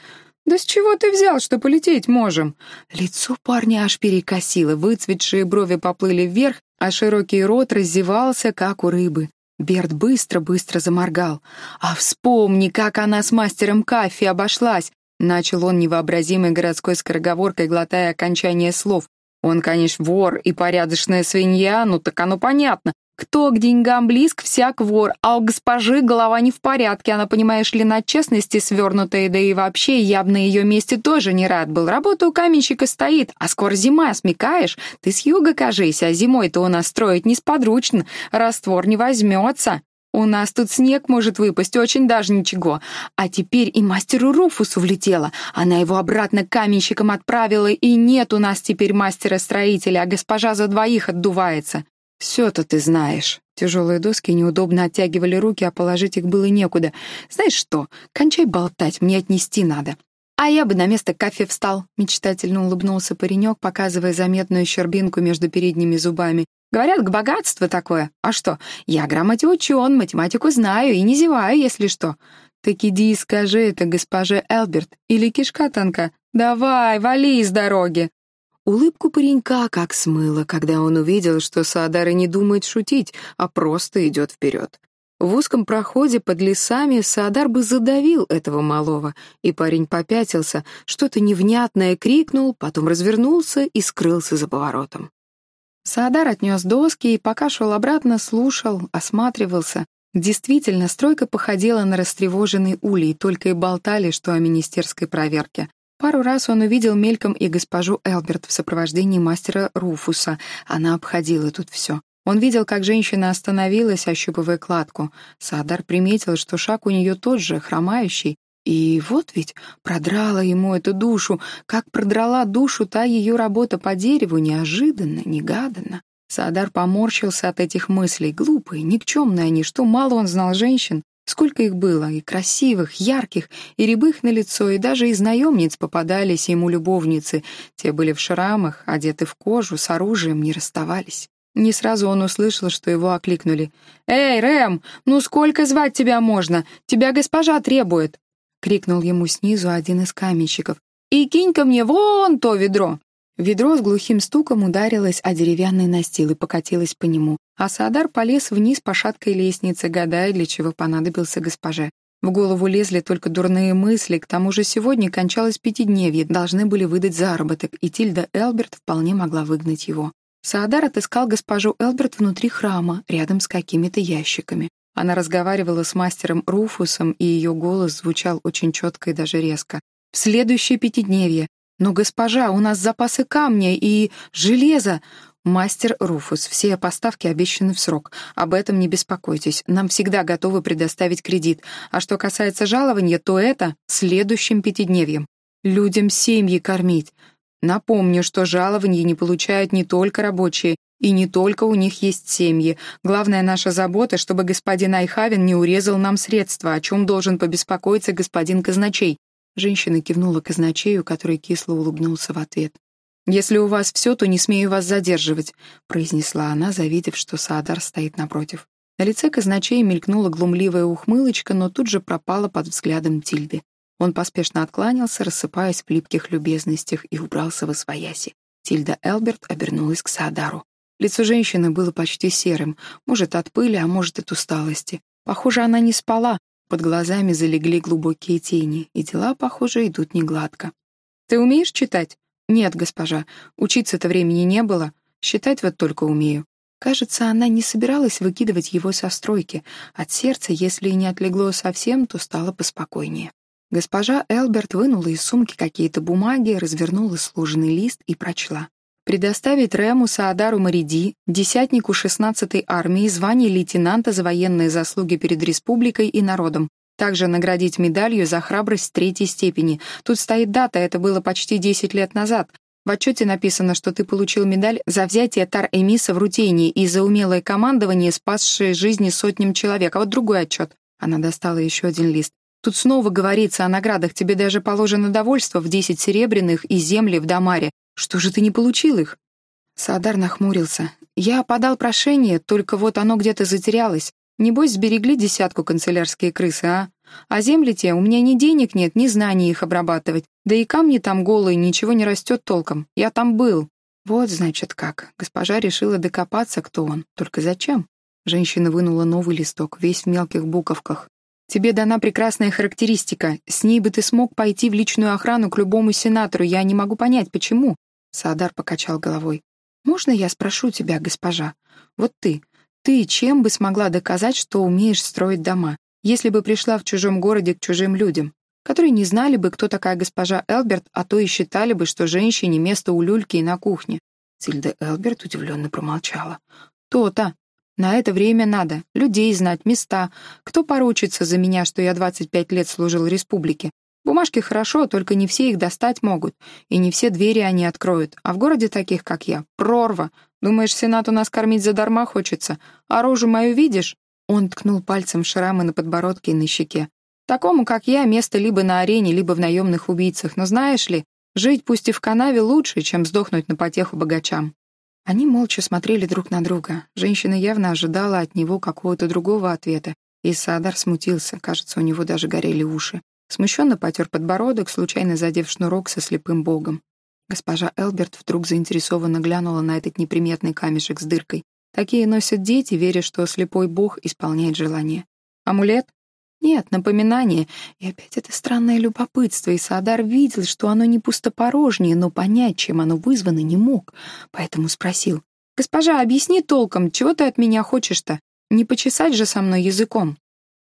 «Да с чего ты взял, что полететь можем?» Лицо парня аж перекосило, выцветшие брови поплыли вверх, а широкий рот раздевался, как у рыбы. Берт быстро-быстро заморгал. «А вспомни, как она с мастером Каффи обошлась!» Начал он невообразимой городской скороговоркой, глотая окончание слов. «Он, конечно, вор и порядочная свинья, ну так оно понятно. Кто к деньгам близк, всяк вор, а у госпожи голова не в порядке, она, понимаешь ли, на честности свернутая, да и вообще я бы на ее месте тоже не рад был. Работа у каменщика стоит, а скоро зима, смекаешь? Ты с юга кажись, а зимой-то у нас строить несподручно, раствор не возьмется. У нас тут снег может выпасть, очень даже ничего. А теперь и мастеру Руфусу влетела. Она его обратно каменщикам отправила, и нет у нас теперь мастера-строителя, а госпожа за двоих отдувается. «Все-то ты знаешь». Тяжелые доски неудобно оттягивали руки, а положить их было некуда. «Знаешь что, кончай болтать, мне отнести надо». «А я бы на место кафе встал», — мечтательно улыбнулся паренек, показывая заметную щербинку между передними зубами. «Говорят, к богатству такое. А что, я грамоте учен, математику знаю и не зеваю, если что». «Так иди и скажи это госпоже Элберт или кишка танка. Давай, вали с дороги». Улыбку паренька как смыло, когда он увидел, что Саадар и не думает шутить, а просто идет вперед. В узком проходе под лесами Саадар бы задавил этого малого, и парень попятился, что-то невнятное крикнул, потом развернулся и скрылся за поворотом. Саадар отнес доски и пока шел обратно, слушал, осматривался. Действительно, стройка походила на растревоженный улей, только и болтали, что о министерской проверке. Пару раз он увидел мельком и госпожу Элберт в сопровождении мастера Руфуса. Она обходила тут все. Он видел, как женщина остановилась, ощупывая кладку. Садар приметил, что шаг у нее тот же, хромающий. И вот ведь продрала ему эту душу, как продрала душу та ее работа по дереву, неожиданно, негаданно. Садар поморщился от этих мыслей, глупые, никчемные они, что мало он знал женщин. Сколько их было, и красивых, ярких, и рябых на лицо, и даже из наемниц попадались ему любовницы. Те были в шрамах, одеты в кожу, с оружием, не расставались. Не сразу он услышал, что его окликнули. «Эй, Рэм, ну сколько звать тебя можно? Тебя госпожа требует!» — крикнул ему снизу один из каменщиков. «И кинь-ка мне вон то ведро!» Ведро с глухим стуком ударилось о деревянный настил и покатилось по нему, а Саадар полез вниз по шаткой лестнице, гадая, для чего понадобился госпоже. В голову лезли только дурные мысли, к тому же сегодня кончалось пятидневье, должны были выдать заработок, и Тильда Элберт вполне могла выгнать его. Саадар отыскал госпожу Элберт внутри храма, рядом с какими-то ящиками. Она разговаривала с мастером Руфусом, и ее голос звучал очень четко и даже резко. В следующее пятидневье «Но, госпожа, у нас запасы камня и железа!» «Мастер Руфус, все поставки обещаны в срок. Об этом не беспокойтесь. Нам всегда готовы предоставить кредит. А что касается жалования, то это следующим пятидневьем. Людям семьи кормить. Напомню, что жалования не получают не только рабочие, и не только у них есть семьи. Главная наша забота, чтобы господин Айхавин не урезал нам средства, о чем должен побеспокоиться господин Казначей. Женщина кивнула казначею, который кисло улыбнулся в ответ. «Если у вас все, то не смею вас задерживать», — произнесла она, завидев, что Саадар стоит напротив. На лице казначея мелькнула глумливая ухмылочка, но тут же пропала под взглядом Тильды. Он поспешно откланялся, рассыпаясь в липких любезностях, и убрался в освояси. Тильда Элберт обернулась к Саадару. Лицо женщины было почти серым, может, от пыли, а может, от усталости. Похоже, она не спала, под глазами залегли глубокие тени, и дела, похоже, идут негладко. «Ты умеешь читать?» «Нет, госпожа, учиться-то времени не было. Считать вот только умею». Кажется, она не собиралась выкидывать его со стройки. От сердца, если и не отлегло совсем, то стало поспокойнее. Госпожа Элберт вынула из сумки какие-то бумаги, развернула сложенный лист и прочла. Предоставить Рему Саадару Мариди, десятнику 16-й армии, звание лейтенанта за военные заслуги перед республикой и народом. Также наградить медалью за храбрость третьей степени. Тут стоит дата, это было почти 10 лет назад. В отчете написано, что ты получил медаль за взятие Тар-Эмиса в Рутении и за умелое командование, спасшее жизни сотням человек. А вот другой отчет. Она достала еще один лист. Тут снова говорится о наградах, тебе даже положено довольство в десять серебряных и земли в Дамаре. Что же ты не получил их?» Садар нахмурился. «Я подал прошение, только вот оно где-то затерялось. Небось, сберегли десятку канцелярские крысы, а? А земли те, у меня ни денег нет, ни знаний их обрабатывать. Да и камни там голые, ничего не растет толком. Я там был». Вот, значит, как. Госпожа решила докопаться, кто он. Только зачем? Женщина вынула новый листок, весь в мелких буковках. Тебе дана прекрасная характеристика. С ней бы ты смог пойти в личную охрану к любому сенатору. Я не могу понять, почему». Саадар покачал головой. «Можно я спрошу тебя, госпожа? Вот ты, ты чем бы смогла доказать, что умеешь строить дома, если бы пришла в чужом городе к чужим людям, которые не знали бы, кто такая госпожа Элберт, а то и считали бы, что женщине место у люльки и на кухне?» Тильда Элберт удивленно промолчала. «То-то. На это время надо. Людей знать, места. Кто поручится за меня, что я 25 лет служил республике? Бумажки хорошо, только не все их достать могут. И не все двери они откроют. А в городе таких, как я, прорва. Думаешь, Сенат у нас кормить задарма хочется? А рожу мою видишь?» Он ткнул пальцем шрамы на подбородке и на щеке. «Такому, как я, место либо на арене, либо в наемных убийцах. Но знаешь ли, жить пусть и в канаве лучше, чем сдохнуть на потеху богачам. Они молча смотрели друг на друга. Женщина явно ожидала от него какого-то другого ответа, и Саадар смутился, кажется, у него даже горели уши. Смущенно потер подбородок, случайно задев шнурок со слепым богом. Госпожа Элберт вдруг заинтересованно глянула на этот неприметный камешек с дыркой. Такие носят дети, веря, что слепой бог исполняет желание. «Амулет?» Нет, напоминание. И опять это странное любопытство, и Саадар видел, что оно не пустопорожнее, но понять, чем оно вызвано, не мог. Поэтому спросил. «Госпожа, объясни толком, чего ты от меня хочешь-то? Не почесать же со мной языком?»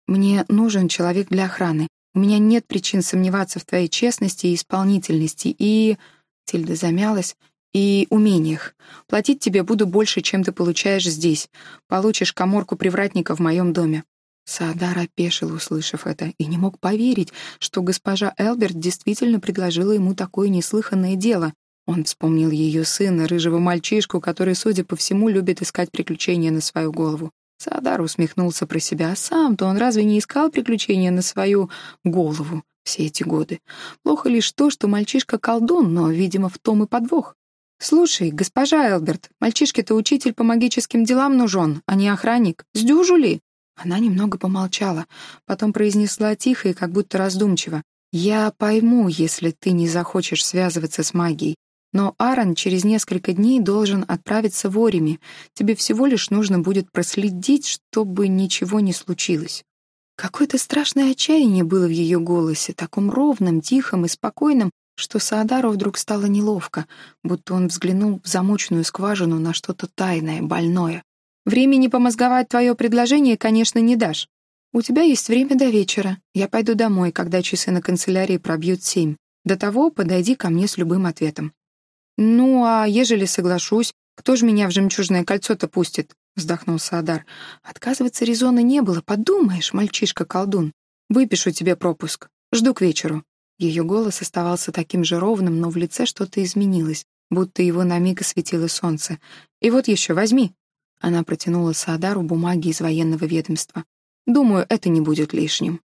«Мне нужен человек для охраны. У меня нет причин сомневаться в твоей честности и исполнительности, и...» Тильда замялась. «И умениях. Платить тебе буду больше, чем ты получаешь здесь. Получишь коморку привратника в моем доме. Саадар опешил, услышав это, и не мог поверить, что госпожа Элберт действительно предложила ему такое неслыханное дело. Он вспомнил ее сына, рыжего мальчишку, который, судя по всему, любит искать приключения на свою голову. Саадар усмехнулся про себя, а сам-то он разве не искал приключения на свою голову все эти годы? Плохо лишь то, что мальчишка колдун, но, видимо, в том и подвох. «Слушай, госпожа Элберт, мальчишке-то учитель по магическим делам нужен, а не охранник. Сдюжу ли?» Она немного помолчала, потом произнесла тихо и как будто раздумчиво. «Я пойму, если ты не захочешь связываться с магией. Но Аарон через несколько дней должен отправиться в Орими. Тебе всего лишь нужно будет проследить, чтобы ничего не случилось». Какое-то страшное отчаяние было в ее голосе, таком ровном, тихом и спокойном, что Саадару вдруг стало неловко, будто он взглянул в замочную скважину на что-то тайное, больное. Времени помозговать твое предложение, конечно, не дашь. У тебя есть время до вечера. Я пойду домой, когда часы на канцелярии пробьют семь. До того подойди ко мне с любым ответом». «Ну, а ежели соглашусь, кто же меня в жемчужное кольцо-то пустит?» — вздохнул Саадар. «Отказываться резона не было. Подумаешь, мальчишка-колдун. Выпишу тебе пропуск. Жду к вечеру». Ее голос оставался таким же ровным, но в лице что-то изменилось, будто его на миг осветило солнце. «И вот еще, возьми». Она протянула Саадару бумаги из военного ведомства. «Думаю, это не будет лишним».